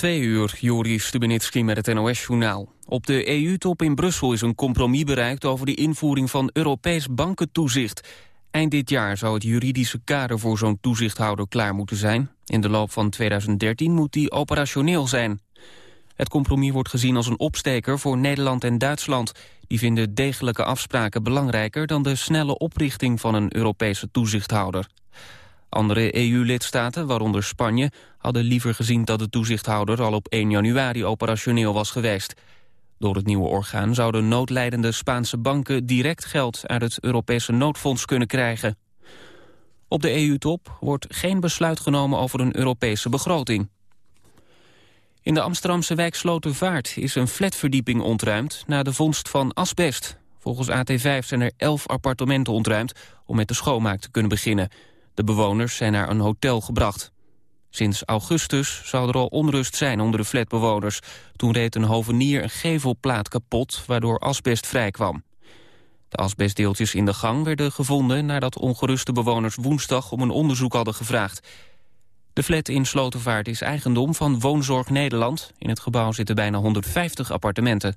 Twee uur, Joris Stubenitski met het NOS-journaal. Op de EU-top in Brussel is een compromis bereikt over de invoering van Europees bankentoezicht. Eind dit jaar zou het juridische kader voor zo'n toezichthouder klaar moeten zijn. In de loop van 2013 moet die operationeel zijn. Het compromis wordt gezien als een opsteker voor Nederland en Duitsland. Die vinden degelijke afspraken belangrijker dan de snelle oprichting van een Europese toezichthouder. Andere EU-lidstaten, waaronder Spanje, hadden liever gezien dat de toezichthouder al op 1 januari operationeel was geweest. Door het nieuwe orgaan zouden noodlijdende Spaanse banken direct geld uit het Europese noodfonds kunnen krijgen. Op de EU-top wordt geen besluit genomen over een Europese begroting. In de Amsterdamse wijk Slotervaart is een flatverdieping ontruimd na de vondst van asbest. Volgens AT5 zijn er elf appartementen ontruimd om met de schoonmaak te kunnen beginnen. De bewoners zijn naar een hotel gebracht. Sinds augustus zou er al onrust zijn onder de flatbewoners. Toen reed een hovenier een gevelplaat kapot, waardoor asbest vrijkwam. De asbestdeeltjes in de gang werden gevonden nadat ongeruste bewoners woensdag om een onderzoek hadden gevraagd. De flat in Slotervaart is eigendom van Woonzorg Nederland. In het gebouw zitten bijna 150 appartementen.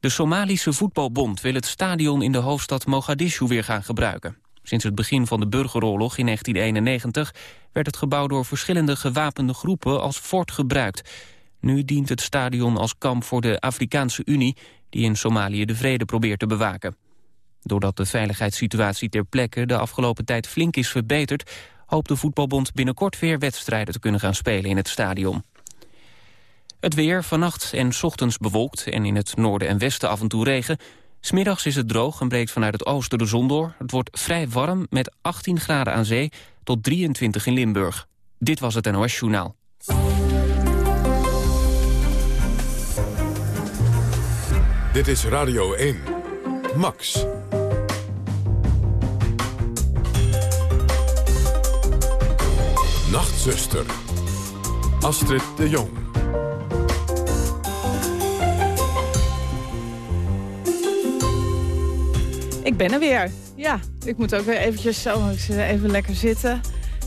De Somalische Voetbalbond wil het stadion in de hoofdstad Mogadishu weer gaan gebruiken. Sinds het begin van de burgeroorlog in 1991 werd het gebouw door verschillende gewapende groepen als fort gebruikt. Nu dient het stadion als kamp voor de Afrikaanse Unie die in Somalië de vrede probeert te bewaken. Doordat de veiligheidssituatie ter plekke de afgelopen tijd flink is verbeterd... hoopt de voetbalbond binnenkort weer wedstrijden te kunnen gaan spelen in het stadion. Het weer, vannacht en ochtends bewolkt en in het noorden en westen af en toe regen... Smiddags is het droog en breekt vanuit het oosten de zon door. Het wordt vrij warm met 18 graden aan zee tot 23 in Limburg. Dit was het NOS Journaal. Dit is Radio 1. Max. Nachtzuster. Astrid de Jong. Ik ben er weer. Ja, ik moet ook weer eventjes zo even lekker zitten.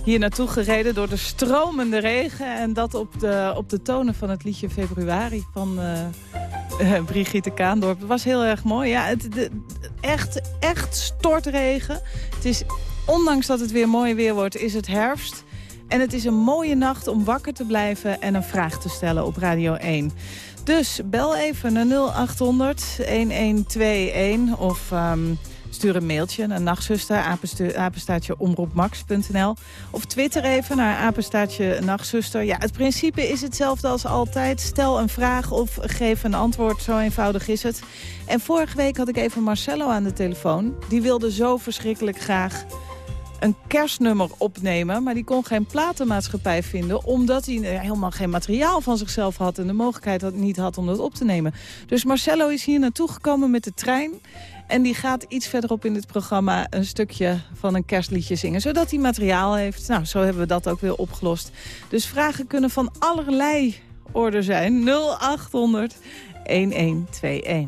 Hier naartoe gereden door de stromende regen. En dat op de, op de tonen van het liedje Februari van uh, Brigitte Kaandorp. Het was heel erg mooi. Ja, het, echt, echt stortregen. Het is, ondanks dat het weer mooi weer wordt, is het herfst. En het is een mooie nacht om wakker te blijven en een vraag te stellen op Radio 1. Dus bel even naar 0800 1121 of um, stuur een mailtje naar nachtzuster, apenstaatje omroepmax.nl. Of twitter even naar apenstaatje nachtzuster. Ja, het principe is hetzelfde als altijd. Stel een vraag of geef een antwoord, zo eenvoudig is het. En vorige week had ik even Marcello aan de telefoon. Die wilde zo verschrikkelijk graag een kerstnummer opnemen. Maar die kon geen platenmaatschappij vinden... omdat hij helemaal geen materiaal van zichzelf had... en de mogelijkheid niet had om dat op te nemen. Dus Marcello is hier naartoe gekomen met de trein... En die gaat iets verderop in het programma een stukje van een kerstliedje zingen. Zodat hij materiaal heeft. Nou, zo hebben we dat ook weer opgelost. Dus vragen kunnen van allerlei orde zijn. 0800 1121.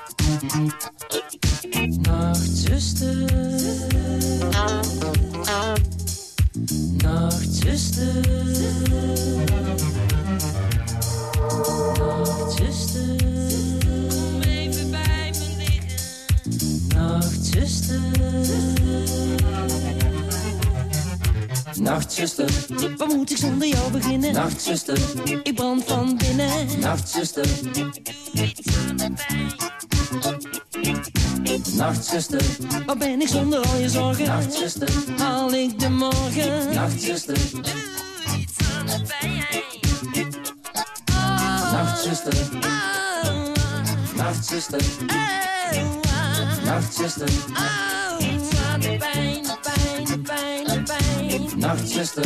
Moet ik zonder jou beginnen? Nachtzuster, ik brand van binnen. Nachtzuster. Nachtzuster, waar ben ik zonder al je zorgen? Nachtzuster, haal ik de morgen? Nachtzuster, doe iets aan de pijn. Nachtzuster, Nachtzuster, Nachtzuster, iets aan de pijn, de pijn, de pijn, de pijn. Nachtzuster,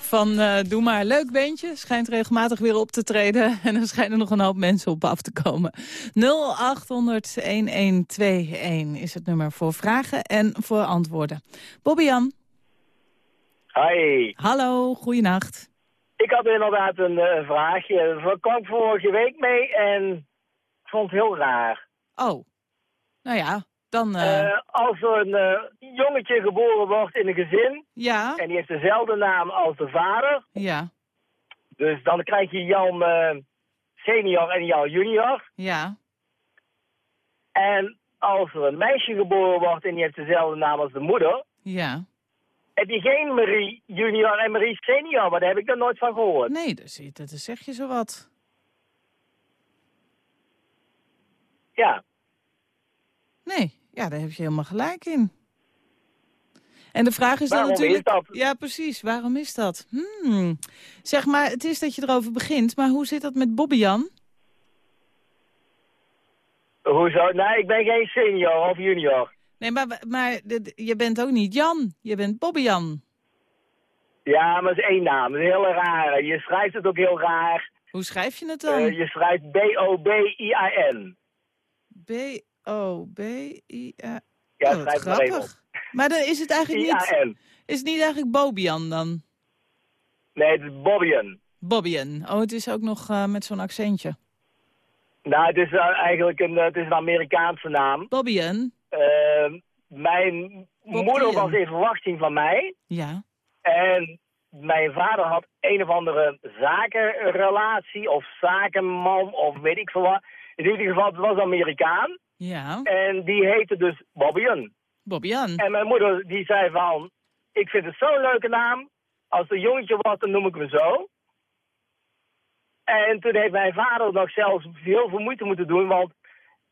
van eh, Doe maar. Leuk beentje. Schijnt regelmatig weer op te treden. En er schijnen nog een hoop mensen op af te komen. 0800-1121 is het nummer voor vragen en voor antwoorden. Bobby-Jan, Hi, hallo, goeienacht. ik had inderdaad een eh, vraagje. Daar kwam ik vorige week mee en ik vond het heel raar. Oh, nou ja, dan... Eh, als een jongetje geboren wordt in een gezin ja, en die heeft dezelfde naam als de vader, ja, dus dan krijg je Jan eh, senior en Jan junior. ja. En als er een meisje geboren wordt en die heeft dezelfde naam als de moeder, Ja, heb je geen Marie junior en Marie senior, maar daar heb ik er nooit van gehoord. nee, dus, dat zeg je zo wat. Ja, Nee, ja, daar heb je helemaal gelijk in. En de vraag is dan Waarom is natuurlijk... dat? Ja, precies. Waarom is dat? Hmm. Zeg maar, het is dat je erover begint, maar hoe zit dat met Bobby-Jan? hoezo? Nee, ik ben geen senior of junior. Nee, maar, maar je bent ook niet Jan. Je bent Bobby-Jan. Ja, maar het is één naam. Dat is heel raar. Je schrijft het ook heel raar. Hoe schrijf je het dan? Eh, je schrijft B-O-B-I-A-N. B-O-B-I-A... Ja, oh, grappig. Maar dan is het eigenlijk niet... Is het niet eigenlijk Bobian dan? Nee, het is Bobbyan. Bobbyan. Oh, het is ook nog eh, met zo'n accentje. Nou, het is eigenlijk een, eh, het is een Amerikaanse naam. Bobbyan? Eh, mijn moeder was in verwachting van mij. Ja. En mijn vader had een of andere zakenrelatie of zakenman of weet ik veel wat. In ieder geval, het was Amerikaan. Ja. En die heette dus Bobbyan. En mijn moeder die zei van, ik vind het zo'n leuke naam. Als er jongetje wordt, dan noem ik me zo. En toen heeft mijn vader nog zelfs heel veel moeite moeten doen, want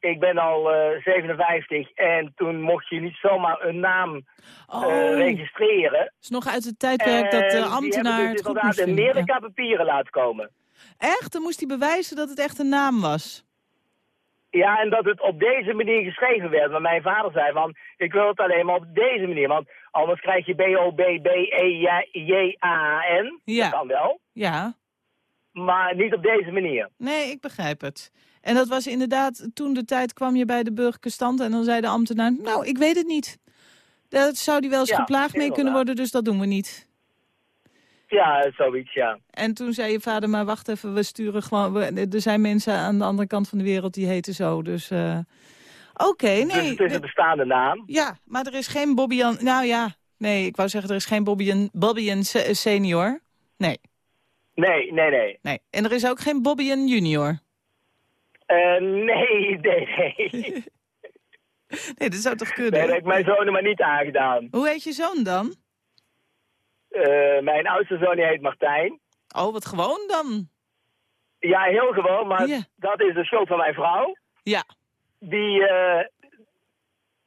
ik ben al eh, 57 en toen mocht je niet zomaar een naam Oh, eh, registreren. is nog uit het tijdperk dat de ambtenaar het dus goed inderdaad in. Ja. Amerika papieren laten komen. Echt? Dan moest hij bewijzen dat het echt een naam was. Ja, en dat het op deze manier geschreven werd. Maar mijn vader zei van, ik wil het alleen maar op deze manier. Want anders krijg je B-O-B-B-E-J-A-N. Ja. Dat kan wel. Ja. Maar niet op deze manier. Nee, ik begrijp het. En dat was inderdaad, toen de tijd kwam je bij de burgerlijke stand... en dan zei de ambtenaar, nou, ik weet het niet. Daar zou die wel eens Ja, geplaagd mee kunnen worden, dus dat doen we niet. Ja, zoiets, ja. En toen zei je vader, maar wacht even, we sturen gewoon... We, er zijn mensen aan de andere kant van de wereld die heten zo, dus... eh, Oké, dus nee. het is een bestaande naam. Ja, maar er is geen Bobbyan... Nou ja, nee, ik wou zeggen er is geen Bobbyan, Bobbyan se- senior. Nee, Nee, nee, nee. nee. En er is ook geen Bobbyan junior. Eh, nee, nee, nee. Nee, dat zou toch Nee, kunnen? dat heb ik mijn zoon er maar niet aangedaan. Hoe heet je zoon dan? Eh, mijn oudste zoon die heet Martijn. Oh, wat gewoon dan? Ja, heel gewoon, maar dat is de schuld van mijn vrouw. Ja. Die, eh,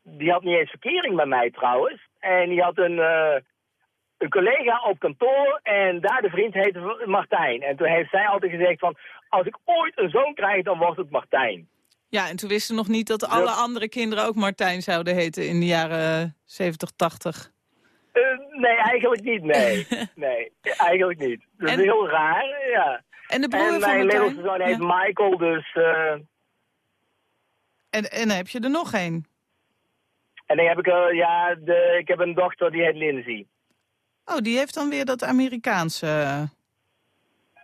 die had niet eens verkering met mij trouwens. En die had een, eh, een collega op kantoor en daar de vriend heette Martijn. En toen heeft zij altijd gezegd van, als ik ooit een zoon krijg, dan wordt het Martijn. Ja, en toen wisten nog niet dat alle andere kinderen ook Martijn zouden heten in de jaren 70, 80. Eh, nee, eigenlijk niet, nee. nee, eigenlijk niet. Dat is En- heel raar, ja. En de broer En van mijn middelste zoon heet Ja. Michael, dus... eh, En, en heb je er nog één. en dan heb ik, eh, ja, de, ik heb een dochter die heet Lindsay. Oh, die heeft dan weer dat Amerikaanse...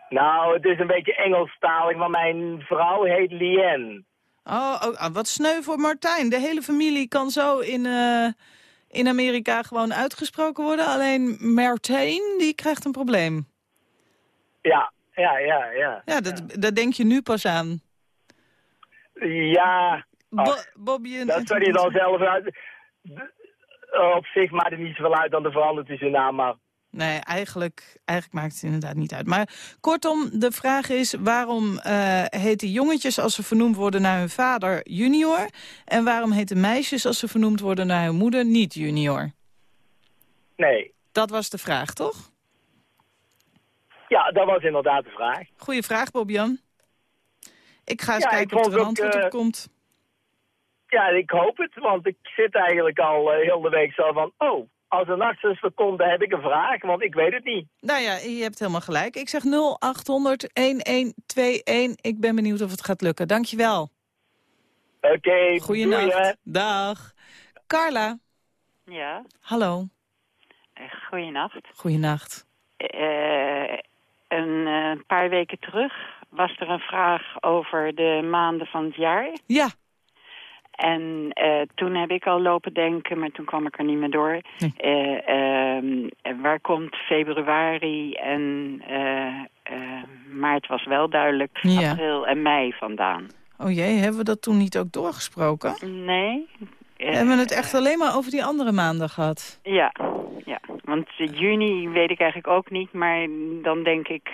Nou, het is een beetje Engelstalig, maar mijn vrouw heet Lien. Oh, oh, ah, wat sneu voor Martijn. De hele familie kan zo in, in Amerika gewoon uitgesproken worden. Alleen Martijn, die krijgt een probleem. Ja, ja, ja, ja. Ja, dat, daar denk je nu pas aan. Ja, Bo ach, Bobby en... dat zou je dan zelf uit... Op zich maakt het niet zoveel uit dan de verandert is je naam, maar... Nee, eigenlijk, eigenlijk maakt het inderdaad niet uit. Maar kortom, de vraag is waarom eh heten jongetjes als ze vernoemd worden naar hun vader junior... en waarom heten meisjes als ze vernoemd worden naar hun moeder niet junior? Nee. Dat was de vraag, toch? Ja, dat was inderdaad de vraag. Goeie vraag, Bob-Jan. Ik ga eens Ja, kijken of er een ook, antwoord eh, op komt. Ja, ik hoop het, want ik zit eigenlijk al eh, heel de week zo van... Oh, als een nachtzuster komt, dan heb ik een vraag, want ik weet het niet. Nou ja, je hebt helemaal gelijk. Ik zeg 0800-1121. Ik ben benieuwd of het gaat lukken. Dankjewel. Oké. Goeienacht. Dag. Carla. Ja, Hallo. eh, goeienacht. Goeienacht. Eh, een eh, paar weken terug was er een vraag over de maanden van het jaar. Ja. En eh, toen heb ik al lopen denken, maar toen kwam ik er niet meer door. Nee. Eh, ehm, waar komt februari en eh, maart was wel duidelijk, Ja. april en mei vandaan? Oh jee, hebben we dat toen niet ook doorgesproken? Nee. Hebben we het echt alleen maar over die andere maanden gehad? Ja, ja. want juni weet ik eigenlijk ook niet, maar dan denk ik...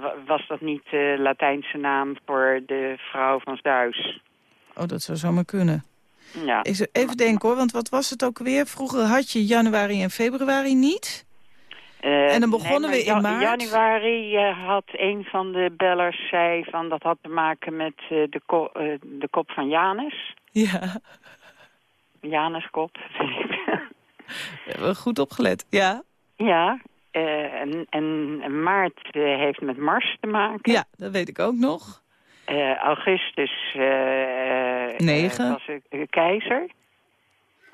wa- was dat niet de Latijnse naam voor de vrouw van Zeus? Oh, dat zou zomaar kunnen. Ja, even denken hoor, want wat was het ook weer? Vroeger had je januari en februari niet. Eh, en dan begonnen nee, we in maar maart. januari eh, had een van de bellers zei van dat had te maken met eh, de, ko- de kop van Janus. Ja, Januskop. goed opgelet. Ja, ja, en, en maart heeft met Mars te maken. ja dat weet ik ook nog. Augustus Negen. was ik eh, keizer.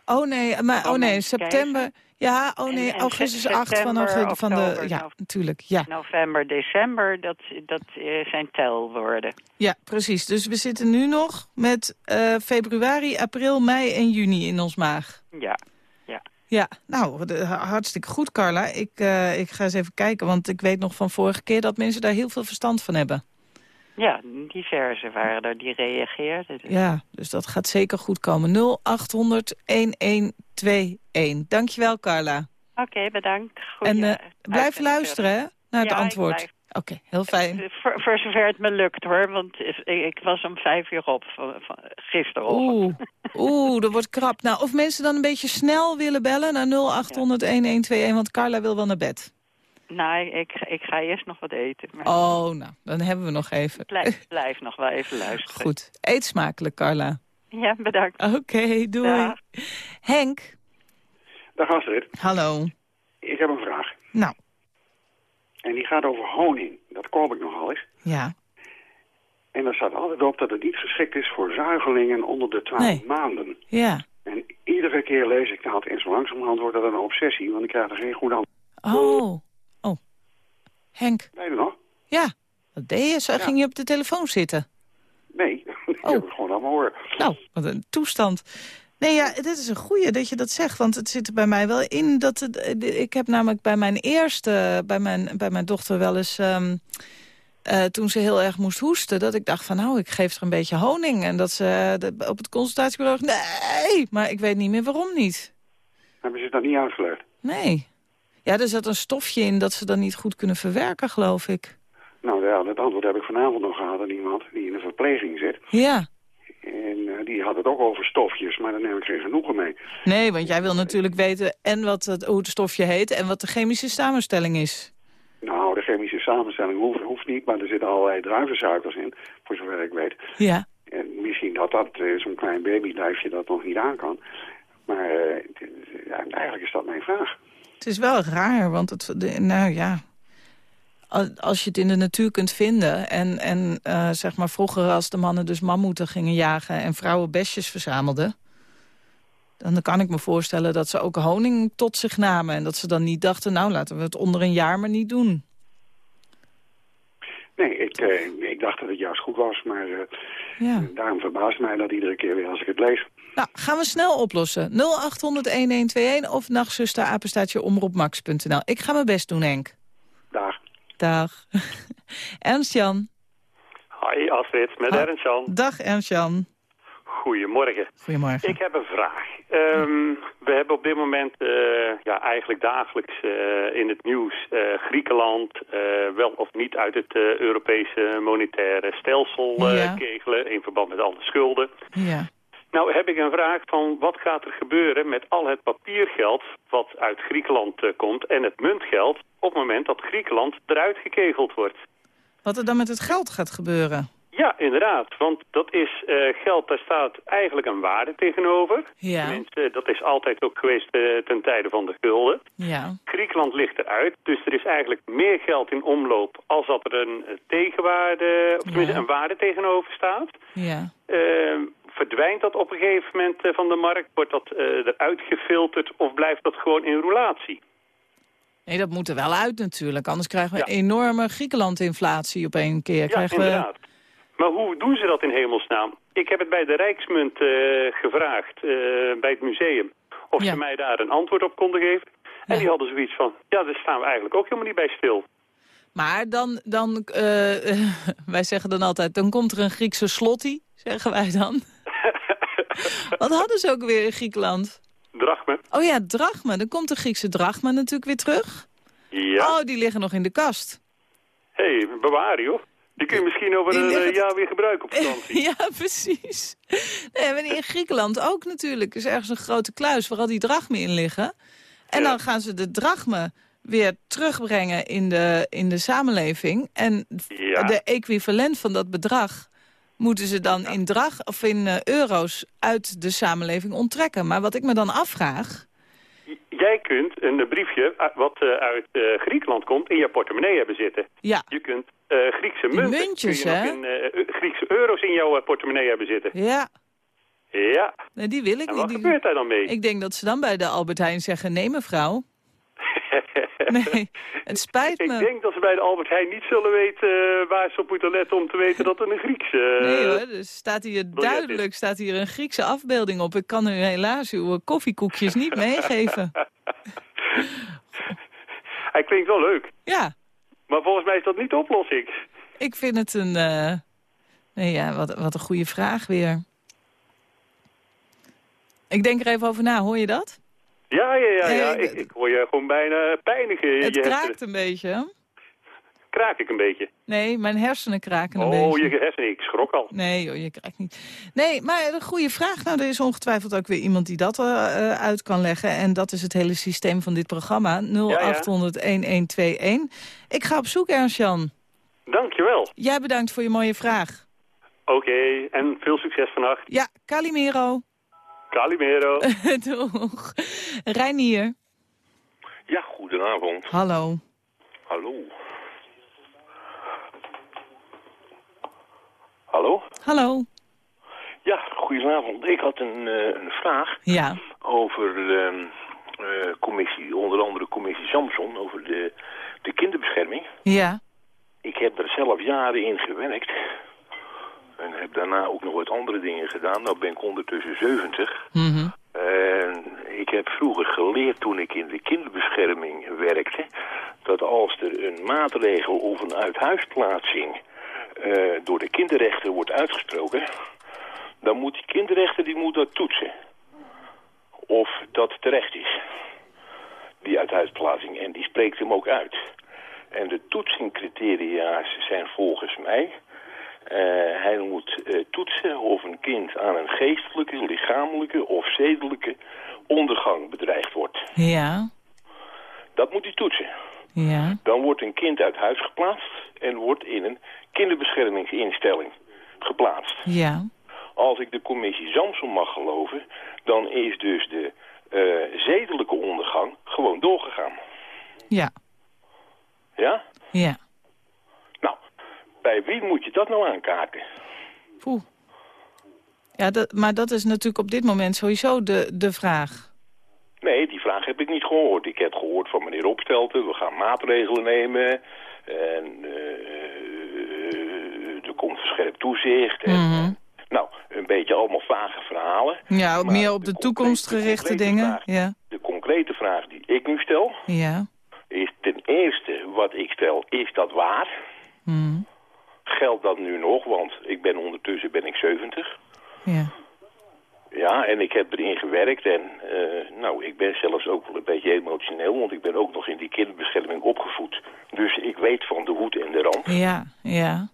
Oh nee, maar, oh nee, september. Ja, oh nee, En- en augustus se- 8 van, van de... Ja, nou. natuurlijk, ja. November, december, dat, dat eh, zijn telwoorden. Ja, precies. Dus we zitten nu nog met eh, februari, april, mei en juni in ons maag. Ja, Ja, nou, de- hartstikke goed, Carla. Ik, eh, ik ga eens even kijken, want ik weet nog van vorige keer... dat mensen daar heel veel verstand van hebben. Ja, diverse waren er die reageerden. Dus. Ja, dus dat gaat zeker goed komen. 0800-1121. Dankjewel, Carla. Oké, bedankt. Goeie en eh, blijf luisteren hè, naar het Ja, antwoord. Oké, heel fijn. verder. Voor, voor zover het me lukt hoor, want ik, ik was om vijf uur op van, van, gisteren. Oeh, oeh, dat wordt krap. Nou, of mensen dan een beetje snel willen bellen naar 0800-1121, want Carla wil wel naar bed. Nou, ik, ik ga eerst nog wat eten. Maar Oh, nou, dan hebben we nog even. blijf, blijf nog wel even luisteren. Goed, eet smakelijk, Carla. Ja, bedankt. Oké, doei. Dag. Henk, Dag Astrid, hallo. ik heb een vraag. Nou, En die gaat over honing. Dat koop ik nogal eens. ja. En daar staat altijd op dat het niet geschikt is voor zuigelingen onder de 12 Nee. maanden. Ja. En iedere keer lees ik dat en zo langzamerhand wordt dat een obsessie, want ik krijg er geen goed antwoord. Oh. Henk, er nog? ja. Wat deed je? Zo Ja. ging je op de telefoon zitten? Nee. Die heb ik gewoon aan mijn oor. Nou, wat een toestand. Nee, ja, dit is een goeie dat je dat zegt. Want het zit er bij mij wel in dat... Het, eh, ik heb namelijk bij mijn eerste, bij mijn, bij mijn dochter wel eens... ehm, eh, toen ze heel erg moest hoesten, dat ik dacht van... nou, ik geef er een beetje honing. En dat ze eh, de- op het consultatiebureau... Nee, maar ik weet niet meer waarom niet. Hebben ze dat niet uitgelegd? Nee. Ja, er zat een stofje in dat ze dan niet goed kunnen verwerken, geloof ik. Nou ja, dat antwoord heb ik vanavond nog gehad aan iemand die in de verpleging zit. Ja. En eh, die had het ook over stofjes, maar daar neem ik geen genoegen mee. Nee, want jij wil natuurlijk weten en wat het, hoe het stofje heet... en wat de chemische samenstelling is. Nou, de chemische samenstelling hoeft, hoeft niet, maar er zitten allerlei druivensuikers in, voor zover ik weet. Ja. En misschien dat dat eh, zo'n klein babylijfje dat nog niet aan kan. Maar eh, eigenlijk is dat mijn vraag. Het is wel raar, want het, de- nou ja... al- Als je het in de natuur kunt vinden... en, en eh, zeg maar vroeger als de mannen dus mammoeten gingen jagen... en vrouwen besjes verzamelden... dan kan ik me voorstellen dat ze ook honing tot zich namen... en dat ze dan niet dachten, nou laten we het onder een jaar maar niet doen. Nee, ik, eh, ik dacht dat het juist goed was, maar eh, Ja. daarom verbaast mij dat iedere keer weer als ik het lees. Nou, gaan we snel oplossen. 0800-1121 of nachtzuster apenstaatje omroepmax.nl. Ik ga mijn best doen, Henk. Dag. Dag. Ernst-Jan. Hoi Astrid, met Ernst-Jan. Dag Ernst-Jan. Goedemorgen. Goedemorgen. Ik heb een vraag. Ehm, we hebben op dit moment eh, ja, eigenlijk dagelijks eh, in het nieuws eh, Griekenland wel of niet uit het Europese monetaire stelsel Ja. kegelen in verband met alle schulden. Ja. Nou heb ik een vraag van wat gaat er gebeuren met al het papiergeld wat uit Griekenland eh, komt en het muntgeld op het moment dat Griekenland eruit gekegeld wordt. Wat er dan met het geld gaat gebeuren. Ja, inderdaad. Want dat is eh, geld, daar staat eigenlijk een waarde tegenover. Ja. Tenminste, dat is altijd ook geweest eh, ten tijde van de gulden. Ja. Griekenland ligt eruit, dus er is eigenlijk meer geld in omloop als dat er een tegenwaarde, of tenminste Ja. een waarde tegenover staat. Ja. Eh, verdwijnt dat op een gegeven moment eh, van de markt? Wordt dat eh, eruit gefilterd of blijft dat gewoon in roulatie? Nee, dat moet er wel uit natuurlijk. Anders krijgen we Ja. enorme Griekenland-inflatie op één keer. Ja, krijgen we... inderdaad. Maar hoe doen ze dat in hemelsnaam? Ik heb het bij de Rijksmunt eh, gevraagd, bij het museum, of Ja. ze mij daar een antwoord op konden geven. En Ja. die hadden zoiets van, ja, daar staan we eigenlijk ook helemaal niet bij stil. Maar dan, dan wij zeggen dan altijd, dan komt er een Griekse slotty, zeggen wij dan. Wat hadden ze ook weer in Griekenland? Drachme. Oh ja, drachma. Dan komt de Griekse drachma natuurlijk weer terug. Ja. Oh, die liggen nog in de kast. hey, bewaar joh. Die kun je misschien over een liggen- eh, jaar weer gebruiken op vakantie. ja, precies. Nee, maar in Griekenland ook natuurlijk. Er is ergens een grote kluis waar al die drachmen in liggen. En Ja. dan gaan ze de drachmen weer terugbrengen in de, in de samenleving. En Ja. de equivalent van dat bedrag moeten ze dan in, drag, of in eh, euro's uit de samenleving onttrekken. Maar wat ik me dan afvraag... Jij kunt een briefje uh, wat eh, uit eh, Griekenland komt in je portemonnee hebben zitten. Ja, Je kunt eh, Griekse munten, muntjes, kun je hè? in, eh, Griekse euro's in jouw eh, portemonnee hebben zitten. ja. Ja, Nee, die wil ik en niet. wat Die- gebeurt daar dan mee? Ik denk dat ze dan bij de Albert Heijn zeggen... nee, mevrouw. Nee, het spijt Ik me. denk dat ze bij de Albert Heijn niet zullen weten eh, waar ze op moeten letten om te weten dat het een Griekse... eh, Nee hoor, er staat hier duidelijk staat hier een Griekse afbeelding op. Ik kan u helaas uw koffiekoekjes niet meegeven. Hij klinkt wel leuk, Ja, maar volgens mij is dat niet de oplossing. ik vind het een... eh, Nee ja, wat, wat een goede vraag weer. Ik denk er even over na, hoor je dat? Ja, ja, ja, ja. ik- Ik, ik hoor je gewoon bijna pijnigen. Het je kraakt hersenen. een beetje. hè? Kraak ik een beetje. Nee, mijn hersenen kraken een Oh, beetje. je hersenen, ik schrok al. Nee, joh, je krijgt niet. Nee, maar een goede vraag. Nou, er is ongetwijfeld ook weer iemand die dat eh, eh, uit kan leggen. En dat is het hele systeem van dit programma. 0800-1121. Ik ga op zoek, Ernst-Jan. Dankjewel. Jij bedankt voor je mooie vraag. Oké, en veel succes vannacht. Ja, Calimero. Calimero. Doeg. Reinier. Ja, goedenavond. Hallo. Hallo. Hallo? Hallo. Ja, goedenavond. Ik had een, eh, een vraag Ja. over ehm, eh, commissie, onder andere commissie Samson, over de, de kinderbescherming. Ja. Ik heb er zelf jaren in gewerkt. En heb daarna ook nog wat andere dingen gedaan. Nou ben ik ondertussen 70. Mhm. En ik heb vroeger geleerd toen ik in de kinderbescherming werkte... dat als er een maatregel of een uithuisplaatsing eh, door de kinderrechter wordt uitgesproken... dan moet die kinderrechter die moet dat toetsen. Of dat terecht is, die uithuisplaatsing. En die spreekt hem ook uit. En de toetsingcriteria zijn volgens mij... eh, hij moet eh, toetsen of een kind aan een geestelijke, lichamelijke of zedelijke ondergang bedreigd wordt. Ja, Dat moet hij toetsen. ja. Dan wordt een kind uit huis geplaatst en wordt in een kinderbeschermingsinstelling geplaatst. Ja, Als ik de commissie Samson mag geloven, dan is dus de eh, zedelijke ondergang gewoon doorgegaan. ja, Ja? ja. Bij wie moet je dat nou aankaarten? Poeh. Ja, dat, maar dat is natuurlijk op dit moment sowieso de, de vraag. Nee, die vraag heb ik niet gehoord. Ik heb gehoord van meneer Opstelten, we gaan maatregelen nemen. En eh, er komt verscherpt toezicht. En, Mhm. Nou, een beetje allemaal vage verhalen. Ja, meer op de, toekomstgerichte concrete dingen. vraag- Ja, De concrete vraag die ik nu stel, ja. is ten eerste wat ik stel, is dat waar? Mhm. Geldt dat nu nog? Want ik ben ondertussen ben ik 70. Ja. Ja, en ik heb erin gewerkt en eh, nou, ik ben zelfs ook wel een beetje emotioneel, want ik ben ook nog in die kinderbescherming opgevoed. Dus ik weet van de hoed en de rand. Ja, ja.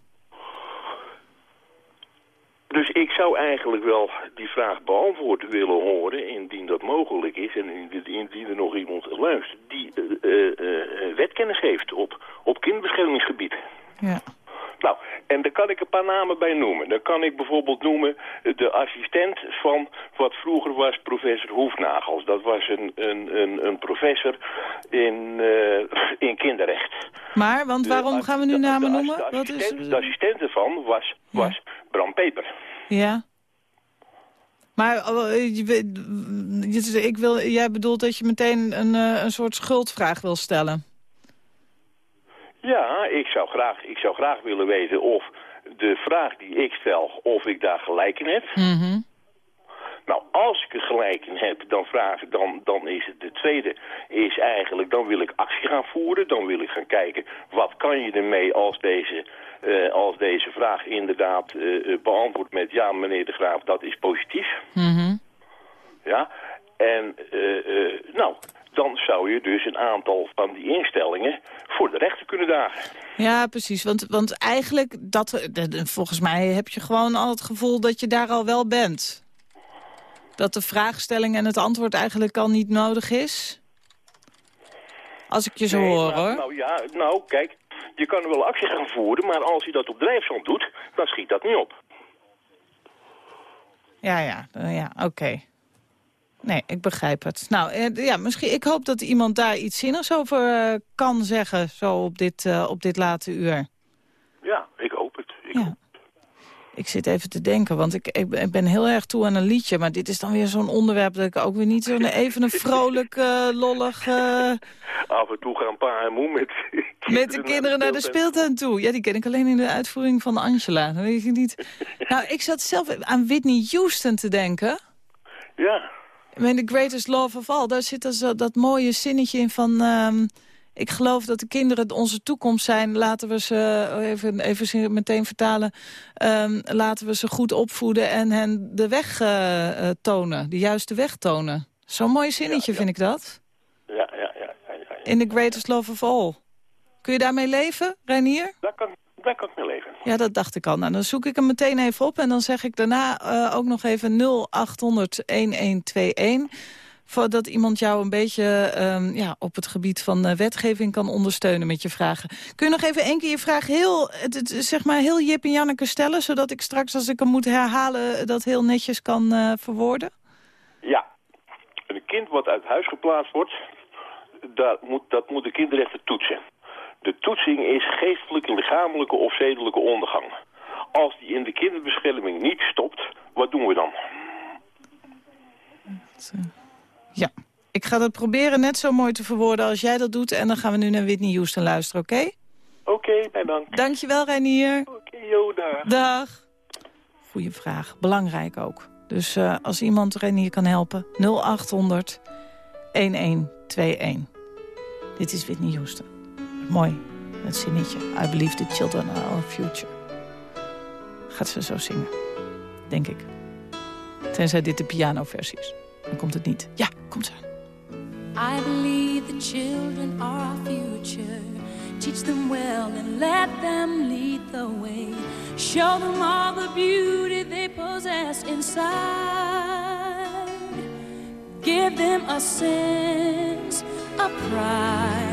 Dus ik zou eigenlijk wel die vraag beantwoord willen horen, indien dat mogelijk is. En indien, er nog iemand luistert die eh, eh, wetkennis heeft op, op kinderbeschermingsgebied. ja. Nou, en daar kan ik een paar namen bij noemen. Dan kan ik bijvoorbeeld noemen de assistent van wat vroeger was professor Hoefnagels. Dat was een, een, een, een professor in, eh, in kinderrecht. Maar, want waarom gaan we nu namen de noemen? De Wat is... assistent, de assistent ervan was, was Bram Peper. Ja. Maar eh, je weet- je- ik wil, jij bedoelt dat je meteen een, eh, een soort schuldvraag wil stellen. Ja, ik zou, graag, ik zou graag willen weten of de vraag die ik stel, of ik daar gelijk in heb. Mhm. Nou, als ik er gelijk in heb, dan, vraag, dan, dan is het de tweede, is eigenlijk, dan wil ik actie gaan voeren. Dan wil ik gaan kijken, wat kan je ermee als deze, eh, als deze vraag inderdaad eh, eh, beantwoord met, ja meneer de Graaf, dat is positief. Mhm. Ja, en nou, dan zou je dus een aantal van die instellingen voor de rechter kunnen dagen. Ja, precies. Want, want eigenlijk, dat, volgens mij heb je gewoon al het gevoel dat je daar al wel bent. Dat de vraagstelling en het antwoord eigenlijk al niet nodig is. Als ik je zo Nee, hoor, maar- hoor. Nou ja, nou kijk, je kan wel actie gaan voeren, maar als je dat op drijfzand doet, dan schiet dat niet op. Ja, ja, ja, oké. Nee, ik begrijp het. Nou, eh, ja, misschien, ik hoop dat iemand daar iets zinnigs over eh, kan zeggen, zo op dit, eh, op dit late uur. Ja, ik hoop het. Ik Ja. Ik zit even te denken, want ik, ik, ben- ik ben heel erg toe aan een liedje. Maar dit is dan weer zo'n onderwerp dat ik ook weer niet zo'n even een vrolijk, lollig... Af en toe gaan pa en moe met, met de kinderen naar de speeltuin toe. Ja, die ken ik alleen in de uitvoering van Angela. Dat weet je niet. Nou, ik zat zelf aan Whitney Houston te denken. Ja, Meen, The Greatest Love of All, daar zit dus dat, dat mooie zinnetje in van... ehm, ik geloof dat de kinderen onze toekomst zijn. Laten we ze, oh, even, even meteen vertalen... ehm, laten we ze goed opvoeden en hen de weg eh, eh, tonen. De juiste weg tonen. Zo'n mooi zinnetje ja. vind ik dat. ja, ja, ja. ja. In The Greatest Love of All. Kun je daarmee leven, Reinier? Daar, kan, daar kan ik mee leven. Ja, dat dacht ik al. Nou, dan zoek ik hem meteen even op. En dan zeg ik daarna eh, ook nog even 0800-1121. Voordat iemand jou een beetje ehm, ja, op het gebied van eh, wetgeving kan ondersteunen met je vragen. Kun je nog even één keer je vraag heel, zeg maar heel Jip en Janneke stellen? Zodat ik straks, als ik hem moet herhalen, dat heel netjes kan eh, verwoorden? Ja, een kind wat uit huis geplaatst wordt, dat moet, dat moet de kinderrechter toetsen. De toetsing is geestelijke, lichamelijke of zedelijke ondergang. Als die in de kinderbescherming niet stopt, wat doen we dan? Ja, ik ga dat proberen net zo mooi te verwoorden als jij dat doet. En dan gaan we nu naar Whitney Houston luisteren, oké? Oké, bedankt. dank. Dankjewel, Reinier. Oké, okay, dag. Dag. Goeie vraag. Belangrijk ook. Dus eh, als iemand Reinier kan helpen, 0800 1121. Dit is Whitney Houston. Mooi, het zinnetje. I believe the children are our future. Gaat ze zo zingen, denk ik. Tenzij dit de pianoversie is. Dan komt het niet. Ja, komt ze. I believe the children are our future. Teach them well and let them lead the way. Show them all the beauty they possess inside. Give them a sense a pride.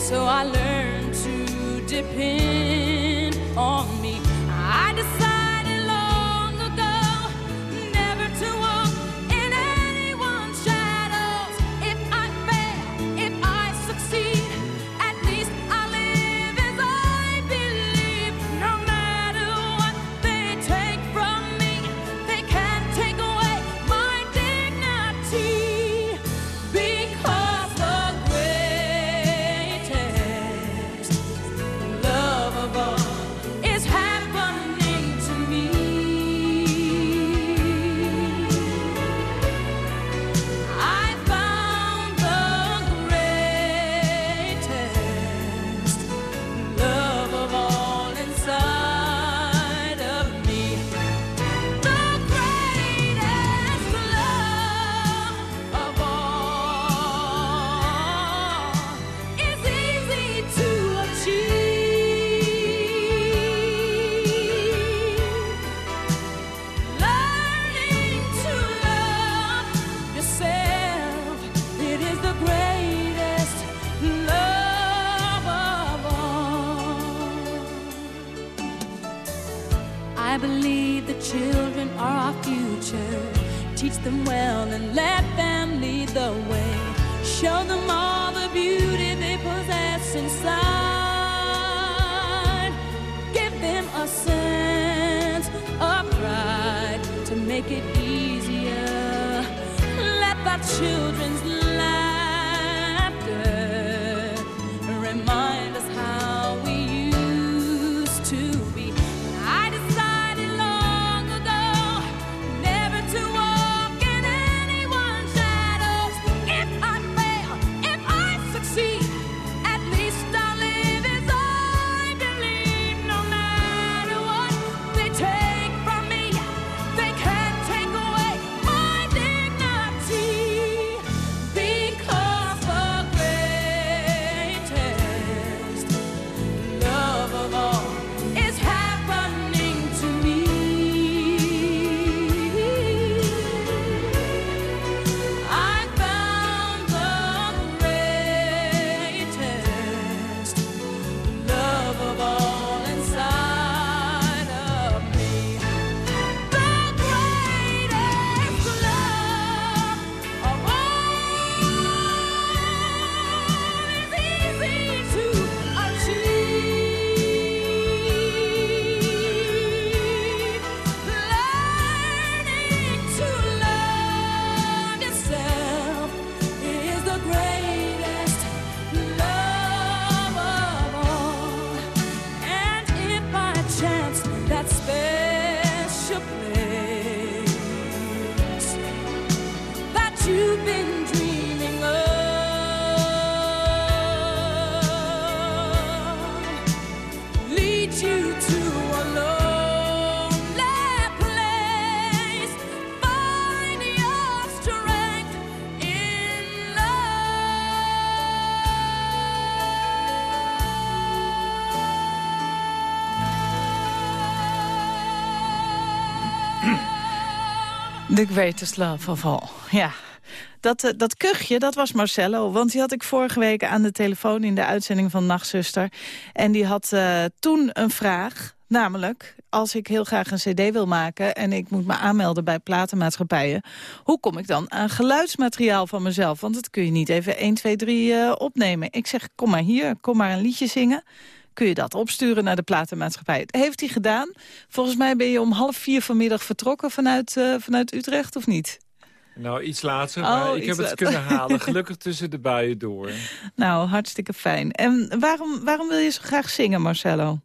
so I learned to depend on take Luc Weterslav of all. Ja, dat, eh, dat kuchje, dat was Marcello. Want die had ik vorige week aan de telefoon in de uitzending van Nachtzuster. En die had eh, toen een vraag. Namelijk, als ik heel graag een cd wil maken... en ik moet me aanmelden bij platenmaatschappijen... hoe kom ik dan aan geluidsmateriaal van mezelf? Want dat kun je niet even 1, 2, 3 opnemen. Ik zeg, kom maar hier, kom maar een liedje zingen kun je dat opsturen naar de platenmaatschappij. Heeft hij gedaan. Volgens mij ben je om half vier vanmiddag vertrokken vanuit, uh, vanuit Utrecht, of niet? Nou, iets later, maar oh, ik heb het kunnen halen. Gelukkig tussen de buien door. Nou, hartstikke fijn. En waarom, waarom wil je zo graag zingen, Marcello?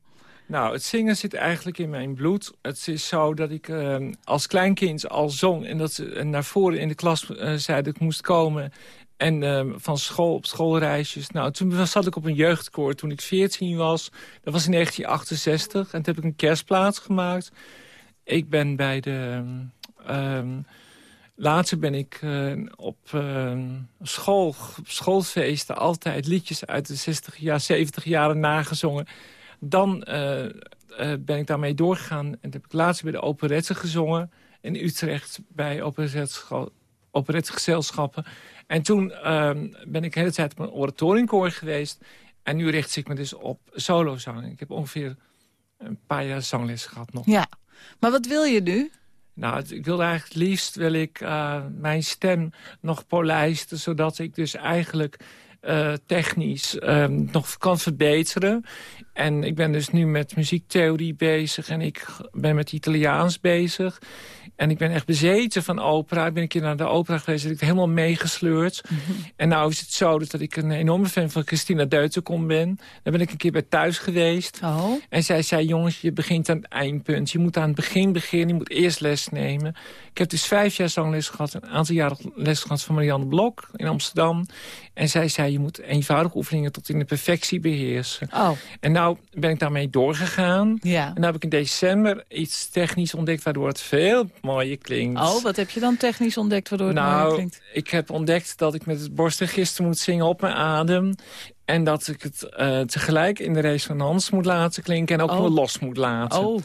Nou, het zingen zit eigenlijk in mijn bloed. Het is zo dat ik uh, als kleinkind al zong... en dat ze naar voren in de klas uh, zei dat ik moest komen... En uh, van school op schoolreisjes. Nou, toen zat ik op een jeugdkoor toen ik 14 was. Dat was in 1968. En toen heb ik een kerstplaats gemaakt. Ik ben bij de... Um, later ben ik uh, op school, op schoolfeesten altijd liedjes uit de 60 jaar, 70 jaren nagezongen. Dan uh, ben ik daarmee doorgegaan en heb ik laatst bij de operette gezongen. In Utrecht bij operettegezelschappen. En toen ehm, ben ik de hele tijd op een oratoriumkoor geweest. En nu richt ik me dus op solozang. Ik heb ongeveer een paar jaar zangles gehad nog. Ja, maar wat wil je nu? Nou, ik wil eigenlijk het liefst wil ik uh, mijn stem nog polijsten... zodat ik dus eigenlijk uh, technisch um, nog kan verbeteren. En ik ben dus nu met muziektheorie bezig en ik ben met Italiaans bezig. En ik ben echt bezeten van opera. Ik ben een keer naar de opera geweest en ik heb helemaal meegesleurd. Mhm. En nou is het zo dat ik een enorme fan van Christina Deutenkom ben. Daar ben ik een keer bij thuis geweest. Oh. En zij zei, jongens, je begint aan het eindpunt. Je moet aan het begin beginnen, je moet eerst les nemen. Ik heb dus vijf jaar zangles gehad. Een aantal jaren les gehad van Marianne Blok in Amsterdam. En zij zei, je moet eenvoudige oefeningen tot in de perfectie beheersen. Oh. En nou ben ik daarmee doorgegaan. Ja. En nou heb ik in december iets technisch ontdekt... waardoor het veel mooier klinkt. Oh, wat heb je dan technisch ontdekt waardoor het nou, mooier klinkt? ik heb ontdekt dat ik met het borstregister moet zingen op mijn adem. En dat ik het uh, tegelijk in de resonans moet laten klinken... en ook oh. los moet laten. Oh.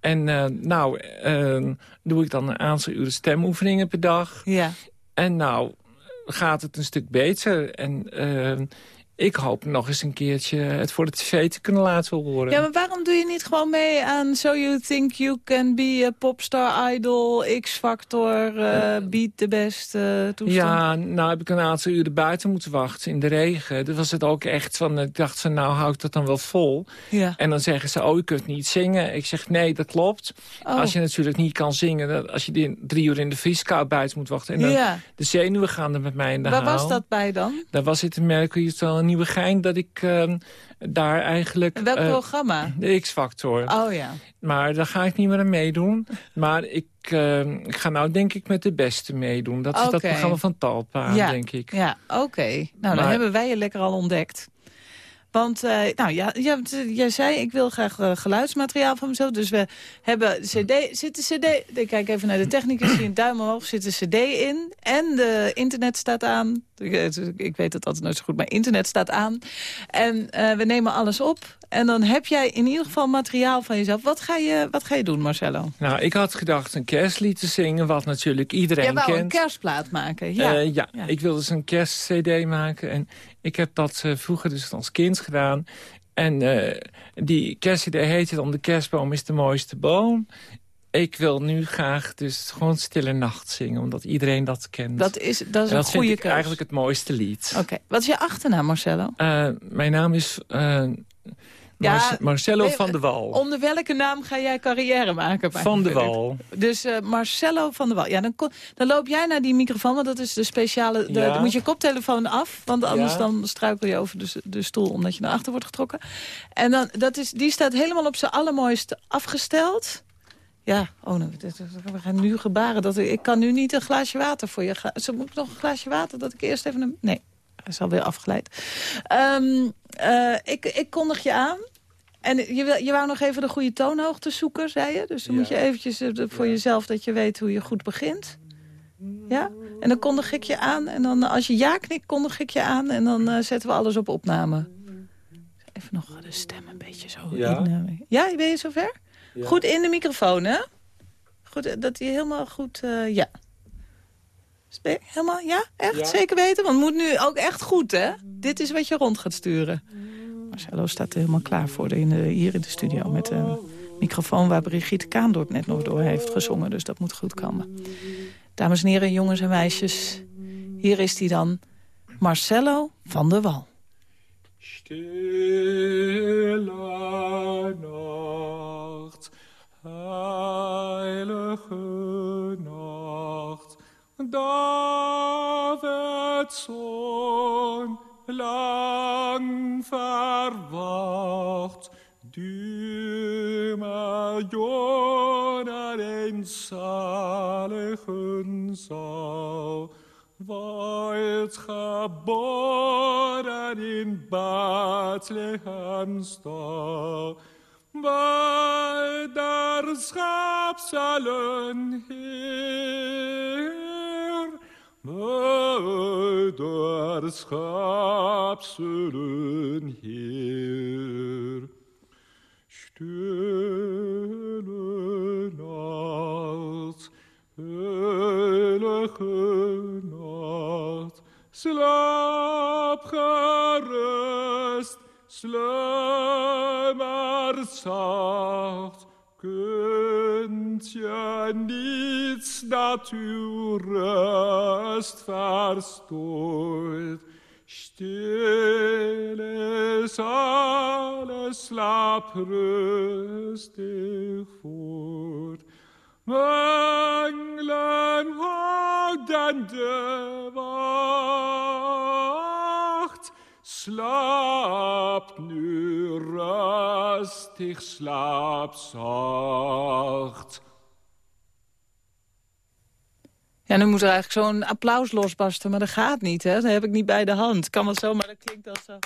En uh, nou, uh, doe ik dan een aantal uren stemoefeningen per dag. Ja. En nou gaat het een stuk beter. En ik hoop nog eens een keertje het voor de tv te kunnen laten horen. Ja, maar waarom doe je niet gewoon mee aan So You Think You Can Be a Popstar Idol, X-Factor, uh, Beat the Best uh, toestand? Ja, nou heb ik een aantal uren buiten moeten wachten in de regen. Dat was het ook echt van, ik dacht van nou hou ik dat dan wel vol. Ja. En dan zeggen ze, oh je kunt niet zingen. Ik zeg nee, dat klopt. Oh. Als je natuurlijk niet kan zingen, als je drie uur in de vrieskou buiten moet wachten. En dan, ja. de zenuwen gaan er met mij in de Waar haal. was dat bij dan? Daar was het in Mercury nieuwe gein dat ik uh, daar eigenlijk... Welk uh, programma? De X-Factor. Oh ja. Maar daar ga ik niet meer aan meedoen. Maar ik, uh, ik ga nou denk ik met de beste meedoen. Dat is okay. dat programma van Talpa, ja. denk ik. Ja, oké. Okay. Nou, maar, dan hebben wij je lekker al ontdekt. Want uh, nou, ja, ja, jij zei, ik wil graag uh, geluidsmateriaal van mezelf. Dus we hebben cd, zit de cd... Ik kijk even naar de technicus, zie een duim omhoog, zit de cd in. En de internet staat aan. Ik weet het altijd nooit zo goed, maar internet staat aan. En uh, we nemen alles op. En dan heb jij in ieder geval materiaal van jezelf. Wat ga je, wat ga je doen, Marcello? Nou, ik had gedacht een kerstlied te zingen, wat natuurlijk iedereen kent. Je wou een kerstplaat maken, ja. Uh, ja. ja. ik wilde dus een kerstcd maken. En ik heb dat uh, vroeger dus als kind gedaan. En uh, die kerstcd heette dan De kerstboom is de mooiste boom. Ik wil nu graag dus gewoon Stille Nacht zingen, omdat iedereen dat kent. Dat is, dat is en een dat goede vind ik eigenlijk het mooiste lied. Oké, okay. wat is je achternaam, Marcello? Uh, mijn naam is ja, Marcello van de Wal. Onder welke naam ga jij carrière maken? Van de Wal. Dus uh, Marcello van de Wal. Ja, dan, dan loop jij naar die microfoon, want dat is de speciale... De, ja. Dan moet je koptelefoon af, want anders ja. dan struikel je over de, de, stoel... omdat je naar achter wordt getrokken. En dan, dat is, die staat helemaal op zijn allermooiste afgesteld... Ja, oh, nou, we gaan nu gebaren. Dat ik, ik kan nu niet een glaasje water voor je. Zo moet ik nog een glaasje water dat ik eerst even een... Nee, hij is alweer afgeleid. Um, uh, ik, ik kondig je aan. En je, je wou nog even de goede toonhoogte zoeken, zei je. Dus dan ja. moet je eventjes uh, voor ja. jezelf dat je weet hoe je goed begint. Ja? En dan kondig ik je aan. En dan als je ja knikt, kondig ik je aan. En dan uh, zetten we alles op opname. Even nog de stem een beetje zo. Ja, in, ja ben je zover? Goed in de microfoon, hè? Goed, dat hij helemaal goed... Uh, ja. Helemaal, ja? Echt? Ja. Zeker weten? Want het moet nu ook echt goed, hè? Dit is wat je rond gaat sturen. Marcello staat er helemaal klaar voor de, in de, hier in de studio met een microfoon waar Brigitte Kaandorp net nog door heeft gezongen. Dus dat moet goed komen. Dames en heren, jongens en meisjes. Hier is hij dan, Marcello van der Wal. Stille Nacht, heilige Nacht, da wird Sohn lang verwacht, die Major den saligen Sau, wordt geboren in Bethlehem stal. Bij der schapselen Heer, bij der schapselen Heer. Stille Nacht, heilige Nacht, slaap gerust, slummer zacht, kunt je niets dat uw rust verstoort. Stil is alle slaap rustig voort. Engelen houden de wacht. Slaap nu rustig, slaap zacht. Ja, nu moet er eigenlijk zo'n applaus losbarsten, maar dat gaat niet, hè? Dat heb ik niet bij de hand. Kan wel zo, maar dat klinkt dan zo...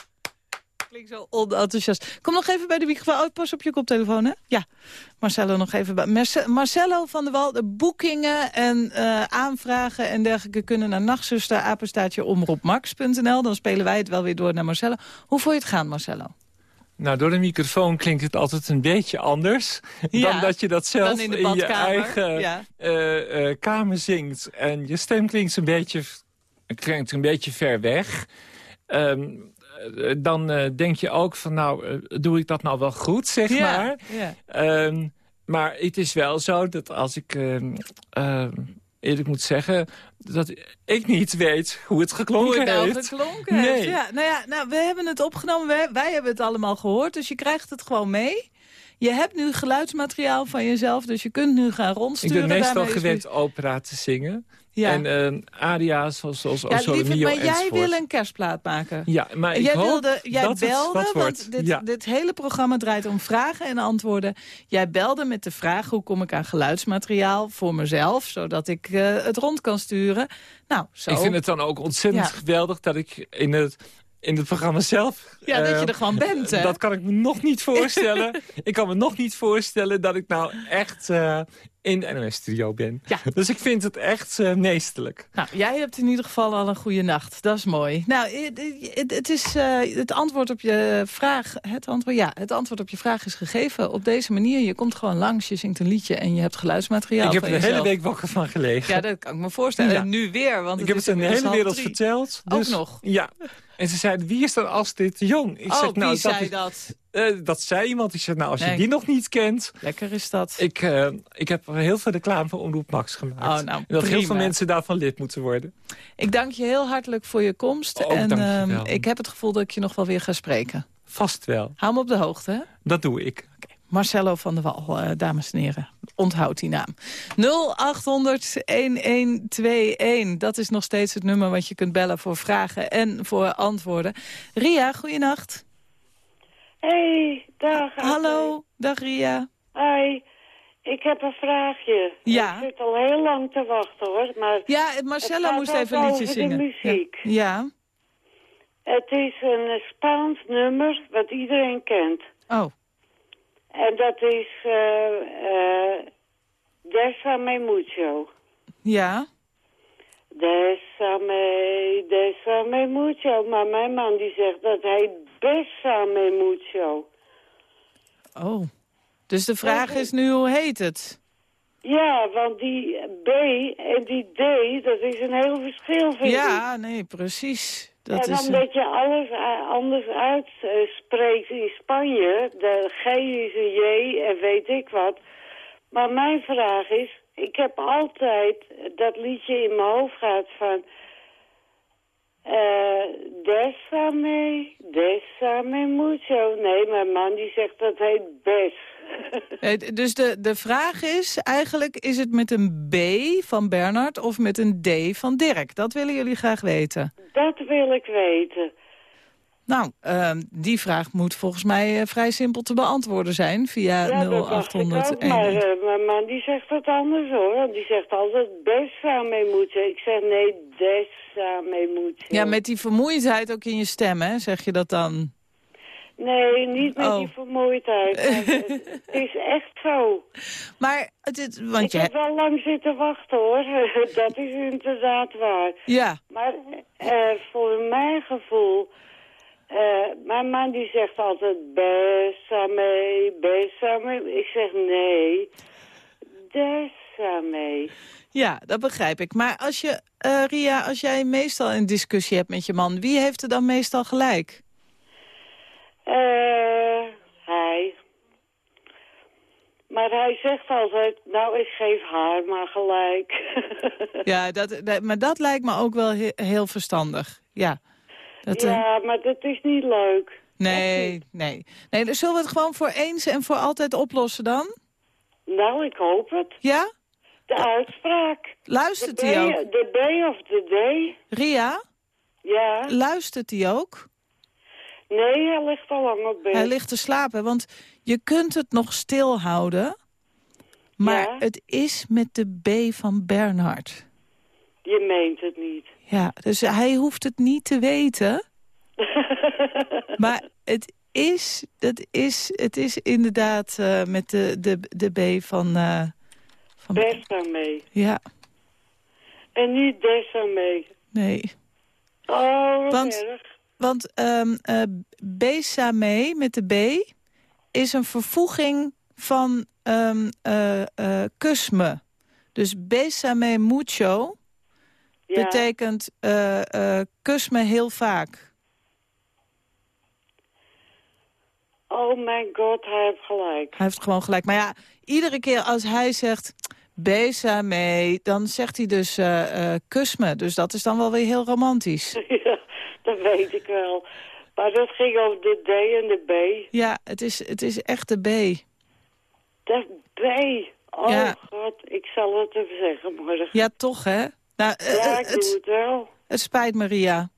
Klinkt zo onenthousiast. Kom nog even bij de microfoon. Oh, pas op je koptelefoon, hè? Ja. Marcelo nog even bij. Marce- Marcelo van der Wal, de boekingen en eh, aanvragen en dergelijke kunnen naar nachtzuster. Dan spelen wij het wel weer door naar Marcelo. Hoe vond je het gaan, Marcelo? Nou, door de microfoon klinkt het altijd een beetje anders... Ja, dan dat je dat zelf in de je eigen ja. eh, eh, kamer zingt. En je stem klinkt een beetje, klinkt een beetje ver weg. Ehm, eh, dan denk je ook van, nou, doe ik dat nou wel goed, zeg Ja, maar. ja. Ehm, maar het is wel zo dat als ik ehm, eerlijk moet zeggen... dat ik niet weet hoe het geklonken Hoe het nou heeft. geklonken nee. heeft. Ja, nou ja, nou, we hebben het opgenomen. Wij, wij hebben het allemaal gehoord. Dus je krijgt het gewoon mee. Je hebt nu geluidsmateriaal van jezelf. Dus je kunt nu gaan Ik rondsturen. ben meestal gewend opera te zingen. Ja. En ehm, aria's zoals, zoals Ja, O Sole lieverd, Mio maar jij wil een kerstplaat maken. Ja, maar ik jij, hoop wilde, jij dat belde, want dit, ja. dit hele programma draait om vragen en antwoorden. Jij belde met de vraag hoe kom ik aan geluidsmateriaal voor mezelf... zodat ik eh, het rond kan sturen. Nou, zo. Ik vind het dan ook ontzettend Ja. geweldig dat ik in het, in het programma zelf... Ja, dat je er gewoon bent, hè? Dat kan ik me nog niet voorstellen. ik kan me nog niet voorstellen dat ik nou echt eh, in de NOS-studio ben. Ja. Dus ik vind het echt meesterlijk. Nou, jij hebt in ieder geval al een goede nacht. Dat is mooi. Nou, het, is, eh, het antwoord op je vraag... Het antwoord, ja, het antwoord op je vraag is gegeven op deze manier. Je komt gewoon langs, je zingt een liedje en je hebt geluidsmateriaal ik heb er de hele week wakker van gelegen. Ja, dat kan ik me voorstellen. Ja. En nu weer, want ik het heb het aan de hele wereld drie. verteld. Ook dus- nog? Ja. En ze zeiden, wie is dan Astrid de Jong? Ik oh, zeg, nou, wie dat zei is- dat? Eh, dat zei iemand. Die zei, nou, als Nee. je die nog niet kent... Lekker is dat. Ik, eh, ik heb heel veel reclame voor Omroep Max gemaakt. Oh, nou, En dat heel veel mensen daarvan lid moeten worden. Ik dank je heel hartelijk voor je komst. Ook en ehm, ik heb het gevoel dat ik je nog wel weer ga spreken. Vast wel. Hou me op de hoogte, hè? Dat doe ik. Marcello van der Wal, eh, dames en heren. Onthoud die naam. 0800-1121. Dat is nog steeds het nummer wat je kunt bellen voor vragen en voor antwoorden. Ria, goeienacht. Hey, dag. Hallo, dag Ria. Hi, ik heb een vraagje. Ja. Ik zit al heel lang te wachten hoor, maar... Ja, Marcella moest even een liedje zingen. muziek. Ja. ja. Het is een Spaans nummer wat iedereen kent. Oh, En dat is eh eh Desame Mucho. ja. Desame, Desame Mucho. Maar mijn man die zegt dat hij Besame Mucho. Oh. Dus de vraag is nu, hoe heet het? Ja, want die B en die D, dat is een heel verschil vind ik. Ja, nee, precies. Dat en is, omdat je alles eh, anders uitspreekt in Spanje, de G is een J en weet ik wat. Maar mijn vraag is, ik heb altijd dat liedje in mijn hoofd gehad van... eh Desame, desame mucho. Nee, mijn man die zegt dat heet Bes. Eh, dus de, de vraag is eigenlijk, is het met een B van Bernard of met een D van Dirk? Dat willen jullie graag weten. Dat wil ik weten. Nou, ehm, die vraag moet volgens mij eh, vrij simpel te beantwoorden zijn via Ja, dat dacht ik 0800. ook, maar eh, mijn man die zegt dat anders hoor. Die zegt altijd Besame mucho. Ik zeg nee, Desame mucho. Ja, met die vermoeidheid ook in je stem, hè? Zeg je dat dan? Nee, niet met Oh. die vermoeidheid. het, het is echt zo. Maar het is, want ik je... heb wel lang zitten wachten hoor. dat is inderdaad waar. Ja, Maar eh, voor mijn gevoel... eh, mijn man die zegt altijd besame, besame. Ik zeg nee, desame. ja, dat begrijp ik. Maar als je, eh, Ria, als jij meestal een discussie hebt met je man... wie heeft er dan meestal gelijk? Eh, hij. Maar hij zegt altijd, nou ik geef haar maar gelijk. Ja, dat, dat- maar dat lijkt me ook wel he- heel verstandig. Ja. Dat, eh, ja, maar dat is niet leuk. nee, nee. Nee, dus zullen we het gewoon voor eens en voor altijd oplossen dan? Nou, ik hoop het. Ja? De uitspraak. Luistert hij ook? De B of de D? Ria, Ja. luistert hij ook? Nee, hij ligt al lang op bed. Hij ligt te slapen, want je kunt het nog stilhouden. Maar Ja. het is met de B van Bernhard. Je meent het niet. Ja, dus hij hoeft het niet te weten. maar het is, het is, het is inderdaad eh, met de, de, de B van... eh, van ja, En niet des daarmee. nee. Oh, wat Want- erg. Want ehm eh Besame met de B is een vervoeging van ehm eh, eh, kus me. Dus Besame mucho Ja. betekent kus me heel vaak. Oh mijn god, hij heeft gelijk. Hij heeft gewoon gelijk. Maar ja, iedere keer als hij zegt Besame, dan zegt hij dus eh, eh, kus me. Dus dat is dan wel weer heel romantisch. ja, dat weet ik wel. Maar dat ging over de D en de B. Ja, het is, het is echt de B. De B. Oh Ja. god, ik zal het even zeggen morgen. Ja, toch hè? Nou, eh, Ja, ik doe het, het wel. het spijt me, Ria.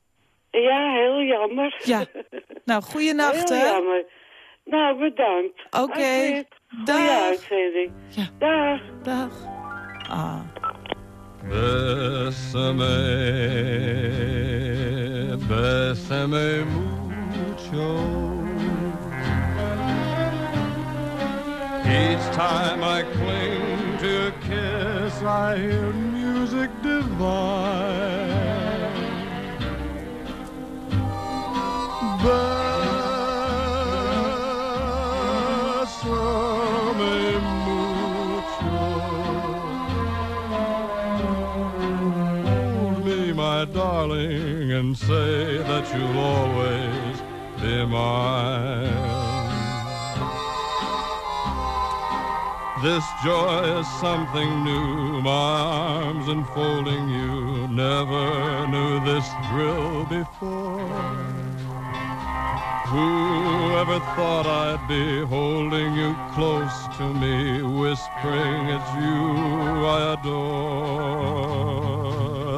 Ja, heel jammer. Ja. Nou, goeienacht, Heel hè? jammer. Nou, bedankt. Oké. Goeie uitzending. Ja. Dag. Dag. Ah. Bésame, bésame mucho. Each time I cling to a kiss, I hear music divine. You'll always be mine. This joy is something new, my arms enfolding you. Never knew this thrill before. Whoever thought I'd be holding you close to me, whispering it's you I adore,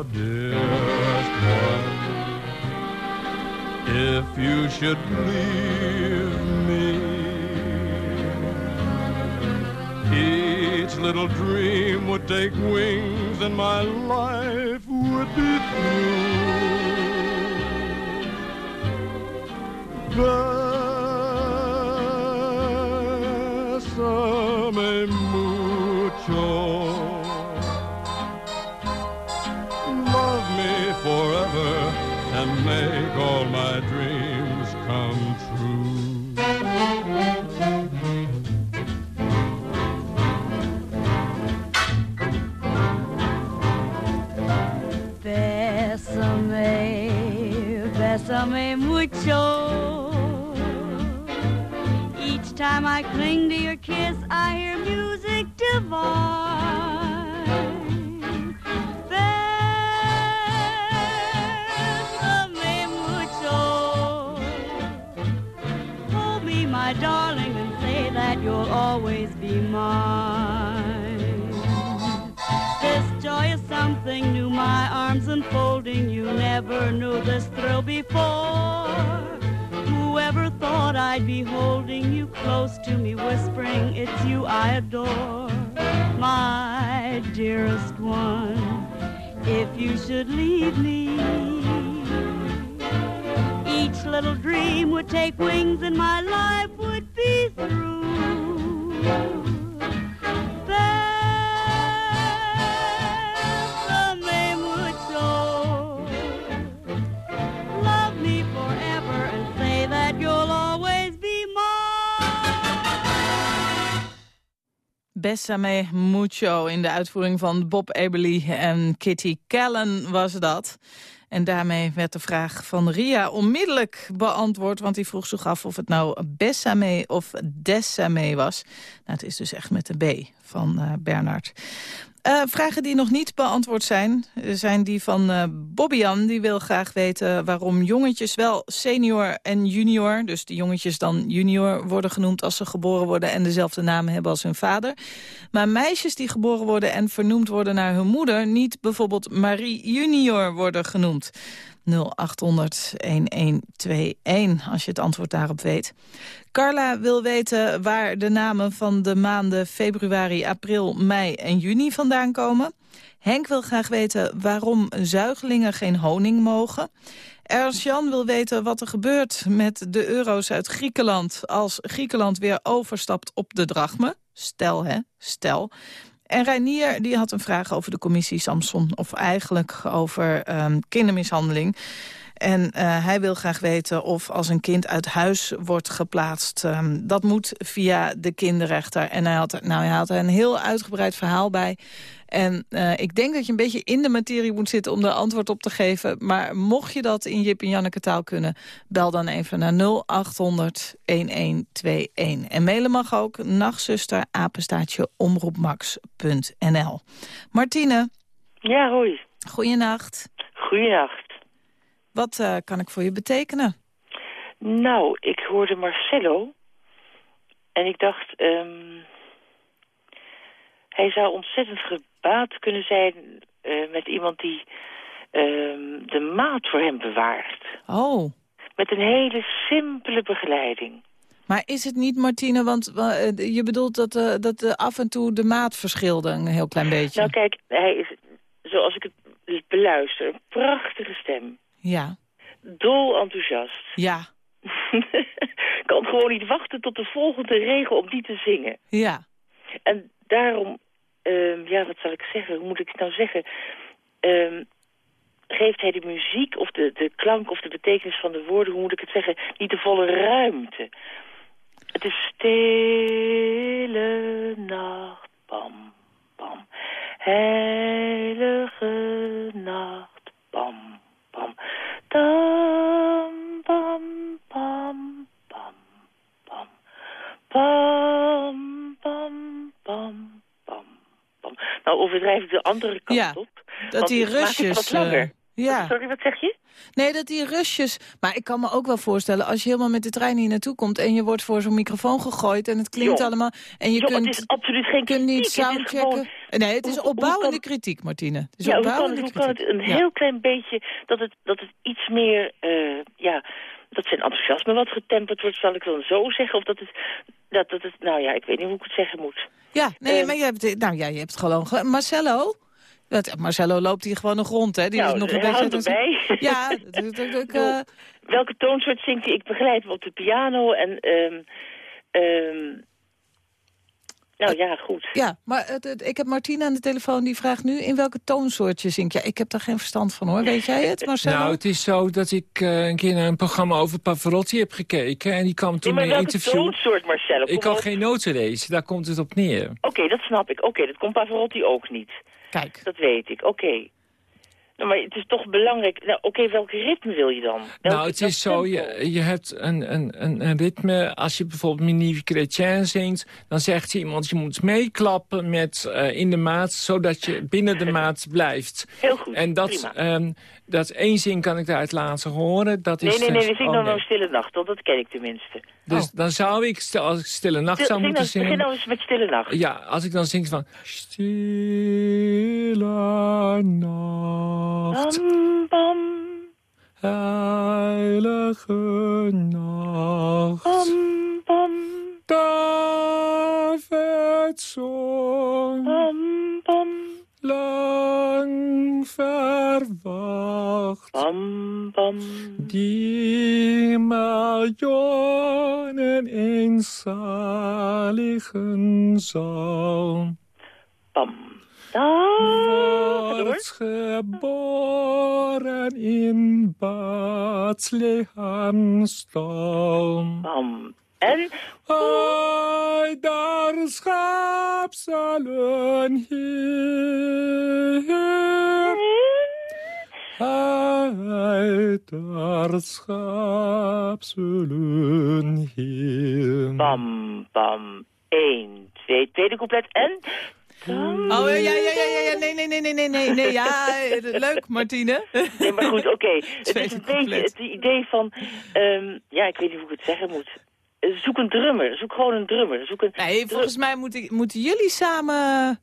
dearest If you should leave me, each little dream would take wings and my life would be through. Bésame Bésame mucho. Each time I cling to your kiss, I hear music divine. Bésame mucho. Hold me, my darling, and say that you'll always be mine. Something new, my arms unfolding. You never knew this thrill before. Whoever thought I'd be holding you close to me, whispering, It's you I adore, my dearest one. If you should leave me, each little dream would take wings and my life would be through. Bessame Mucho in de uitvoering van Bob Eberly en Kitty Callen was dat. En daarmee werd de vraag van Ria onmiddellijk beantwoord... want die vroeg zich af of het nou Bessame of Dessame was. Nou, het is dus echt met de B van uh, Bernard. Uh, vragen die nog niet beantwoord zijn, zijn die van uh, Bobbian. Die wil graag weten waarom jongetjes wel senior en junior... dus de jongetjes dan junior worden genoemd als ze geboren worden... en dezelfde naam hebben als hun vader. Maar meisjes die geboren worden en vernoemd worden naar hun moeder... niet bijvoorbeeld Marie junior worden genoemd. 0800-1121, als je het antwoord daarop weet. Carla wil weten waar de namen van de maanden februari, april, mei en juni vandaan komen. Henk wil graag weten waarom zuigelingen geen honing mogen. Ernst Jan wil weten wat er gebeurt met de euro's uit Griekenland... als Griekenland weer overstapt op de drachme. Stel, hè, stel. En Reinier die had een vraag over de commissie Samson... of eigenlijk over um, kindermishandeling. En uh, hij wil graag weten of als een kind uit huis wordt geplaatst... Um, dat moet via de kinderrechter. En hij had, er, nou, hij had er een heel uitgebreid verhaal bij... En uh, ik denk dat je een beetje in de materie moet zitten om er antwoord op te geven. Maar mocht je dat in Jip en Janneke taal kunnen, bel dan even naar 0800 1121. En mailen mag ook nachtzuster apenstaatje omroepmax.nl. Martine. Ja, hoi. Goeienacht. Goeienacht. Wat uh, kan ik voor je betekenen? Nou, ik hoorde Marcello. En ik dacht, um, hij zou ontzettend gebaat kunnen zijn uh, met iemand die uh, de maat voor hem bewaart. Oh. Met een hele simpele begeleiding. Maar is het niet, Martine, want uh, je bedoelt dat, uh, dat uh, af en toe de maat verschilde een heel klein beetje? Nou kijk, hij is, zoals ik het beluister, een prachtige stem. Ja. Dol enthousiast. Ja. kan gewoon niet wachten tot de volgende regel om die te zingen. Ja. En daarom, uh, ja, wat zal ik zeggen, hoe moet ik het nou zeggen... Uh, geeft hij de muziek of de, de klank of de betekenis van de woorden, hoe moet ik het zeggen, niet de volle ruimte. Het is stille nacht, bam, bam. Heilige nacht, bam. Dam, bam, bam, bam, bam. Bam, bam, bam, bam, bam. Nou overdrijf ik de andere kant ja, op. Dat die rustjes... Uh, ja. Sorry, wat zeg je? Nee, dat die rustjes... Maar ik kan me ook wel voorstellen, als je helemaal met de trein hier naartoe komt... en je wordt voor zo'n microfoon gegooid en het klinkt jo. allemaal... en je jo, kunt, het is absoluut geen kunt niet soundchecken. Nee, het is Hoe- hoe opbouwende kan- kritiek, Martine. Het is Ja, hoe kan, opbouwende hoe kan het een Ja. heel klein beetje, dat het, dat het iets meer, eh, ja, dat zijn enthousiasme wat getemperd wordt, zal ik dan zo zeggen? Of dat het, dat, dat het, nou ja, ik weet niet hoe ik het zeggen moet. Ja, nee, Eh, maar je hebt, nou ja, je hebt gewoon... ge- Marcello? Dat, Marcello loopt hier gewoon nog rond, hè? Die nou, is nog een beetje... erbij. Ja, dat- dat- dat- ik, eh, Welke toonsoort zingt hij? Ik begeleid hem op de piano en, ehm ehm nou ja, goed. ja, maar het, het- ik heb Martine aan de telefoon die vraagt nu... in welke toonsoort je zingt. Ja, ik heb daar geen verstand van, hoor. Weet jij het, Marcello? Nou, het is zo dat ik eh, een keer naar een programma over Pavarotti heb gekeken. En die kwam toen maar in een welke interview. toonsoort, Marcelo? Ik kan op. geen noten lezen, daar komt het op neer. Oké, dat snap ik. Oké, dat komt Pavarotti ook niet. Kijk. Dat weet ik. Oké. Nou, maar het is toch belangrijk. Nou, oké, welk ritme wil je dan? Welk- nou, het is zo, je, je hebt een, een, een, een ritme. Als je bijvoorbeeld Minive Chrétien zingt... dan zegt iemand, je moet meeklappen met eh, in de maat... zodat je binnen de maat blijft. Heel goed, En dat, ehm, dat één zin kan ik daaruit laten horen. Dat Nee, is nee, nee, dus- we zingen oh, dan nee. een stille nacht, want dat ken ik tenminste. Dus dan zou ik, stel, als ik Stille Nacht Stil- zou moeten dan, begin zingen... nou eens met stille nacht. Ja, als ik dan zing van... Stille nacht, Bam, bam, heilige nacht. bam, bam, Davidzoon, bam, bam, lang verwacht. bam, bam. Die miljoenen eenzaligen zal. Bam. Door. wordt geboren in Bethlehem stal. Bam. En? Hij daar schapselen heer. Hij daar schapselen heer. Bam, bam. Eén, twee, tweede couplet. En? Oh, ja, ja, ja, ja, ja, nee, nee, nee, nee, nee, nee, nee, ja, leuk, Martine. Nee, maar goed, oké. Het is een beetje het idee van... ehm, ja, ik weet niet hoe ik het zeggen moet. Zoek een drummer. Zoek gewoon een drummer. Zoek een Nee, volgens mij moeten, moeten jullie samen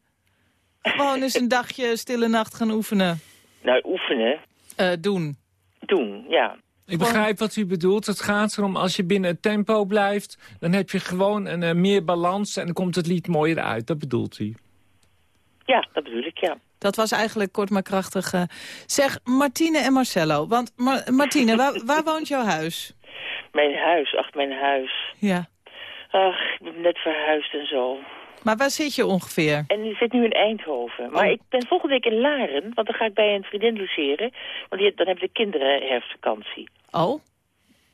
gewoon eens een dagje stille nacht gaan oefenen. Nou, oefenen. Eh, doen. Doen, ja. Ik begrijp wat u bedoelt. Het gaat erom, als je binnen het tempo blijft... dan heb je gewoon een, eh, meer balans en dan komt het lied mooier uit. Dat bedoelt u. Ja, dat bedoel ik, ja. Dat was eigenlijk kort maar krachtig. eh. Zeg, Martine en Marcello. Want Ma- Martine, waar, waar woont jouw huis? Mijn huis, ach, mijn huis. Ja. Ach, ik ben net verhuisd en zo. Maar waar zit je ongeveer? En ik zit nu in Eindhoven. Maar Oh. ik ben volgende week in Laren, want dan ga ik bij een vriendin logeren. Want die, dan hebben de kinderen herfstvakantie. Oh?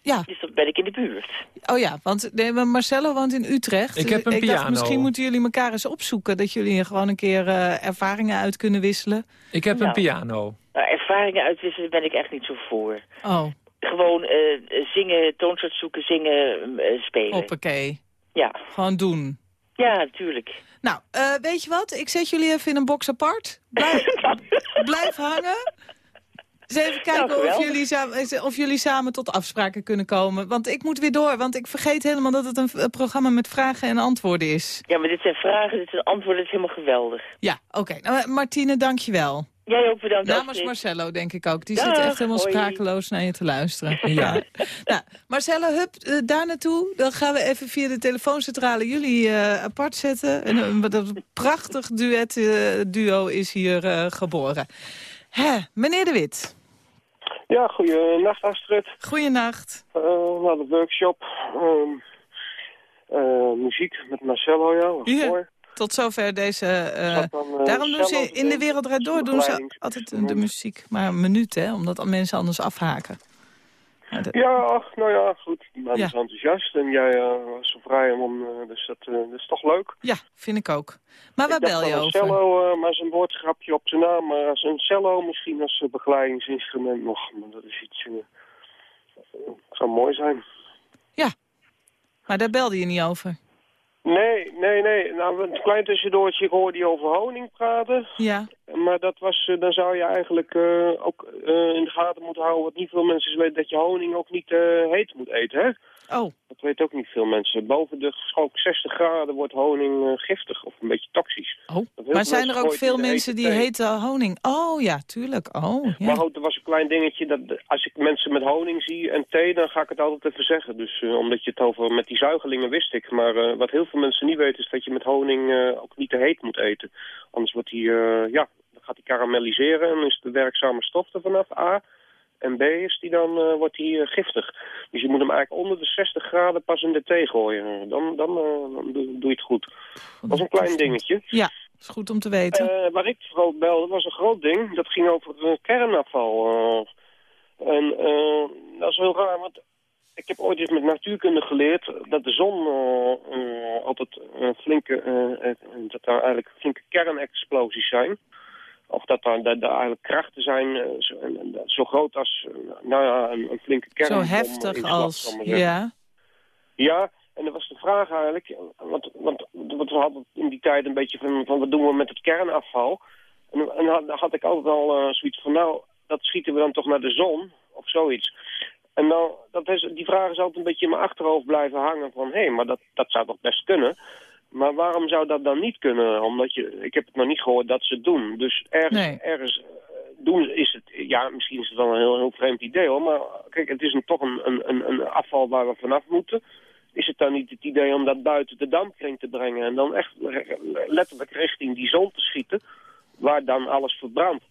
Ja. Dus dan ben ik in de buurt. Oh ja, want nee, maar Marcello woont in Utrecht. Ik heb een ik dacht, piano. misschien moeten jullie elkaar eens opzoeken. Dat jullie gewoon een keer eh, ervaringen uit kunnen wisselen. Ik heb een piano. Nou, ervaringen uitwisselen ben ik echt niet zo voor. Oh, Gewoon eh, zingen, toonsoort zoeken, zingen, eh, spelen. hoppakee. Ja. Gewoon doen. ja, natuurlijk. Nou, eh, weet je wat? Ik zet jullie even in een box apart. Blijf, blijf hangen. Eens even kijken Nou, of, jullie samen, of jullie samen tot afspraken kunnen komen. Want ik moet weer door, want ik vergeet helemaal dat het een, programma met vragen en antwoorden is. Ja, maar dit zijn vragen, dit zijn antwoorden, dit is helemaal geweldig. Ja, oké. Nou, Martine, dank je wel. Jij ook bedankt. Namens. Marcello, denk ik ook. Die Dag, zit echt helemaal hoi. sprakeloos naar je te luisteren. Ja. nou, Marcello, hup, eh, daar naartoe. Dan gaan we even via de telefooncentrale jullie eh, apart zetten. En een, wat een prachtig duet, eh, duo is hier eh, geboren. Hè, meneer De Wit. Ja, goeienacht Astrid. Goeienacht. Uh, nou, de workshop. ehm, eh, muziek met Marcello, ja. was Ja. mooi. Tot zover deze... eh, dan, eh, daarom doen ze in de wereld draait door doen ze altijd de muziek maar een minuut, hè? Omdat mensen anders afhaken. Ja, ach, nou ja, goed. Die man Ja. is enthousiast en jij eh, was zo vrij om, dus dat, dat is toch leuk. Ja, vind ik ook. Maar waar bel je aan een over? cello, maar zijn woordgrapje op zijn naam, maar als een cello misschien als begeleidingsinstrument nog. Maar dat is iets, eh, zou mooi zijn. Maar daar belde je niet over. Nee, nee, nee. Nou, een klein tussendoortje, ik hoorde je over honing praten. Ja. Maar dat was, eh, dan zou je eigenlijk eh, ook eh, in de gaten moeten houden... wat niet veel mensen weten, dat je honing ook niet eh, heet moet eten, hè? Oh. Dat weten ook niet veel mensen. Boven de gewoon 60 graden wordt honing eh, giftig of een beetje toxisch. Oh. Maar zijn er ook veel mensen die hete honing? Oh ja, tuurlijk. Oh, ja. Maar goed, er was een klein dingetje. Dat als ik mensen met honing zie en thee, dan ga ik het altijd even zeggen. Dus eh, omdat je het over met die zuigelingen wist ik. Maar eh, wat heel veel mensen niet weten is dat je met honing ook niet te heet moet eten. Anders wordt die, ja, dan gaat die karamelliseren en is de werkzame stof er vanaf A. En B is die dan, eh, wordt die eh, giftig. Dus je moet hem eigenlijk onder de 60 graden pas in de thee gooien. Dan, dan, eh, dan doe, je het goed. Dat was een klein dingetje. Ja, is goed om te weten. Waar ik vooral belde was een groot ding. Dat ging over kernafval. en dat is heel raar, want ik heb ooit eens met natuurkunde geleerd dat de zon altijd een flinke, dat daar eigenlijk flinke kernexplosies zijn. Of dat er, er eigenlijk krachten zijn eh, zo, en zo groot als eh, nou ja, een, een flinke kern. Zo heftig als... Ja. Ja, en dat was de vraag eigenlijk, want, want, want we hadden in die tijd een beetje van, van wat doen we met het kernafval? En, en had, had ik altijd al eh, zoiets van, nou, dat schieten we dan toch naar de zon, of zoiets. En dan, dat is, die vraag is altijd een beetje in mijn achterhoofd blijven hangen van, hé, maar dat, dat zou toch best kunnen? Maar waarom zou dat dan niet kunnen? Omdat je, ik heb het nog niet gehoord dat ze het doen. Dus ergens, Nee. ergens eh, doen is het, ja, misschien is het wel een heel, heel vreemd idee hoor, maar kijk, het is een, toch een, een, een, afval waar we vanaf moeten. Is het dan niet het idee om dat buiten de dampkring te brengen en dan echt letterlijk richting die zon te schieten, waar dan alles verbrandt?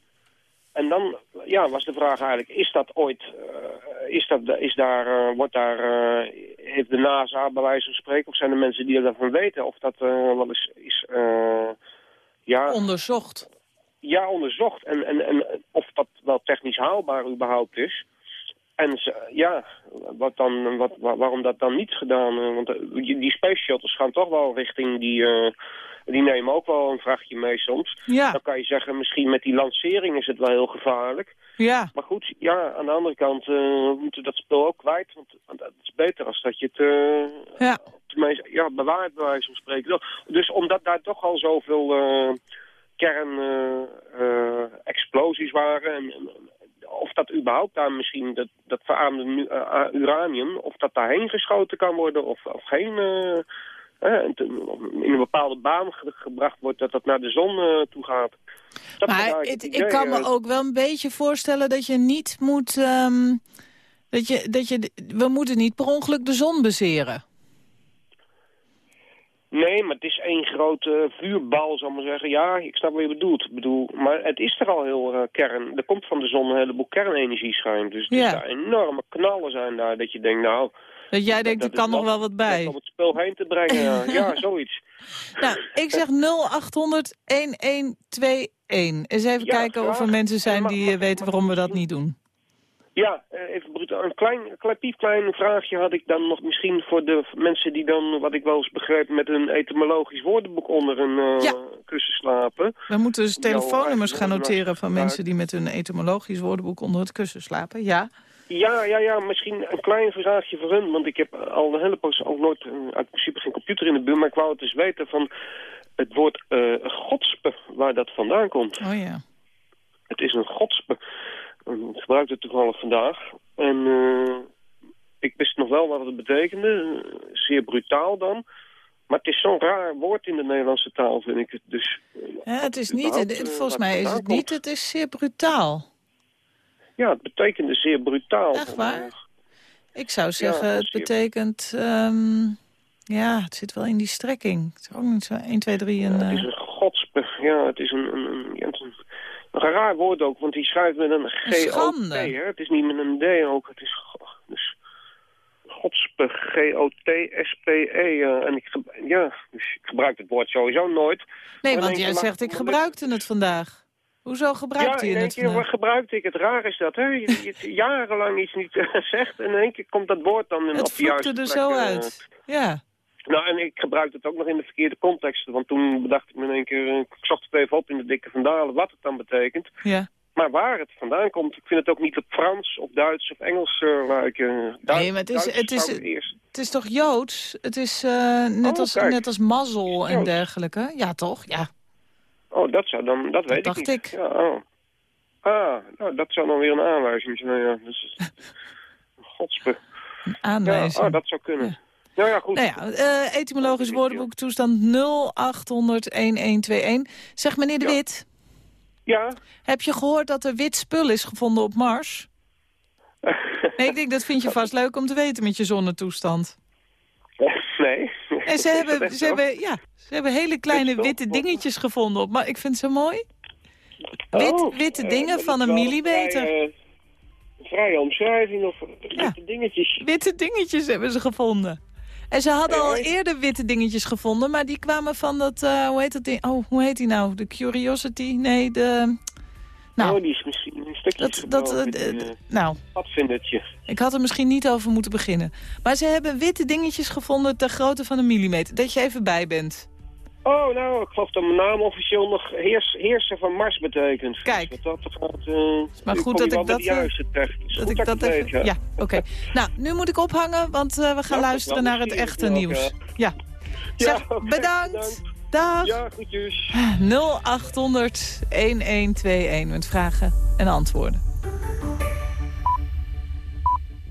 En dan ja, was de vraag eigenlijk, is dat ooit, eh, is dat, is daar, eh, wordt daar, eh, heeft de NASA bij wijze van spreken, of zijn er mensen die ervan weten of dat wel eens is, eh, ja... Onderzocht. Ja, onderzocht. En, en, en of dat wel technisch haalbaar überhaupt is. En ze- ja, wat dan, wat, wa- waarom dat dan niet gedaan? Want die die space shuttles gaan toch wel richting die... die nemen ook wel een vrachtje mee soms. Ja. Dan kan je zeggen, misschien met die lancering is het wel heel gevaarlijk. Ja. Maar goed, ja, aan de andere kant eh, we moeten we dat spul ook kwijt. Want, het is beter als dat je het eh, Ja. tenminste, ja, bewaart bij wijze van spreken. Dus omdat daar toch al zoveel eh kernexplosies waren... En, en, of dat überhaupt daar misschien, dat, dat verarmde uranium... of dat daarheen geschoten kan worden of, of geen... eh, in een bepaalde baan ge- gebracht wordt dat dat naar de zon eh, toe gaat. Dat Maar het, ik kan me eh. ook wel een beetje voorstellen dat je niet moet... ehm, dat je, dat je, we moeten niet per ongeluk de zon bezeren. Nee, maar het is één grote vuurbal, zal ik maar zeggen. Ja, ik snap wat je bedoelt. Ik bedoel, maar het is er al heel kern. Er komt van de zon een heleboel kernenergie schijnt. Dus het Ja. is daar enorme knallen zijn daar. Dat je denkt, nou... Dat jij denkt, er is kan nog wel wat bij. Om het spul heen te brengen, ja. zoiets. Nou, ik zeg 0800 1121. Eens even Ja, kijken of er mensen zijn die eh, weten waarom we dat niet doen. Ja, eh, even brutaal. Een klein, klein, piepklein vraagje had ik dan nog misschien voor de mensen die dan, wat ik wel eens begreep, met een etymologisch woordenboek onder een eh, kussen slapen. We moeten dus telefoonnummers gaan noteren van mensen die met hun etymologisch woordenboek onder het kussen slapen. Ja. Ja, ja, ja, misschien een klein vraagje voor hun, want ik heb al een hele poos ook nooit, eh, uit principe geen computer in de buurt, maar ik wou het eens weten van het woord eh godspe, waar dat vandaan komt. Oh ja. Het is een godspe. Ik gebruik het toevallig vandaag. En eh, ik wist nog wel wat het betekende. Zeer brutaal dan. Maar het is zo'n raar woord in de Nederlandse taal, vind ik het. Dus, Ja, het is niet, het- volgens mij is het niet, het is zeer brutaal. Ja, het betekende zeer brutaal. Echt waar? Ik zou zeggen, Ja, het betekent... ehm, ja, het zit wel in die strekking. Het is ook niet zo 1, 2, 3 en... Het is eh, een godspe. Ja, het is een, een, een, een, een raar woord ook, want die schrijft met een G-O-T. Het is niet met een D ook. Het is dus godspe, G-O-T-S-P-E. ja. en ik, ja, dus ik gebruik het woord sowieso nooit. nee, want jij zegt, ik gebruikte het vandaag. Hoezo Ja, gebruikte in je één het keer vandaag? gebruikte ik het. Raar is dat, hè? Je, jarenlang iets niet eh, zegt en in één keer komt dat woord dan in Het op de juiste vloekte er zo eh, uit. Ja. Nou, en ik gebruikte het ook nog in de verkeerde context. Want toen bedacht ik me in één keer... eh, Ik zocht het even op in de dikke vandalen wat het dan betekent. Ja. Maar waar het vandaan komt, ik vind het ook niet op Frans of Duits of Engels uh, lijken. Duits, Nee, maar het is, Duits het, is, ik het is toch Joods? Het is eh, net, Oh, als, kijk. net als mazzel en dergelijke. Ja, toch? Ja. Oh, dat zou dan, dat weet dacht ik niet. ik. Ja, oh. Ah, nou, dat zou dan weer een aanwijzing zijn. Ja, dus, godspe. Een aanwijzing. Ja, oh, dat zou kunnen. Nou ja, goed. Nou ja, eh, etymologisch woordenboek toestand 0800-1121. Zeg meneer De Wit. Ja? Heb je gehoord dat er wit spul is gevonden op Mars? nee, ik denk dat vind je vast leuk om te weten met je zonnetoestand. En ze hebben, ze hebben, ja, ze hebben hele kleine witte dingetjes gevonden op Maar Ik vind ze mooi. Wit, Oh, witte eh, dingen van een millimeter. Vrij, eh, vrije omschrijving of witte dingetjes. Witte dingetjes hebben ze gevonden. En ze hadden al eerder witte dingetjes gevonden, maar die kwamen van dat, eh, hoe heet dat ding? Oh, hoe heet die nou? De Curiosity? Nee, de... Nou, oh, die is misschien een stukje dat, dat, gebroken, eh, eh, nou, padvindertje. ik had er misschien niet over moeten beginnen. Maar ze hebben witte dingetjes gevonden ter grootte van een millimeter. Dat je even bij bent. Oh, nou, ik geloof dat mijn naam officieel nog heers, heerser van Mars betekent. Kijk. Dus dat gaat, uh, maar goed dat ik dat... Juiste terecht. Dat ik dat even... Weet, ja, oké. nou, nu moet ik ophangen, want uh, we gaan ja, luisteren naar het echte nieuws. Ja. Zeg, ja, okay, bedankt. bedankt. Dag. Ja, goedjes. 0800 1121 met vragen en antwoorden.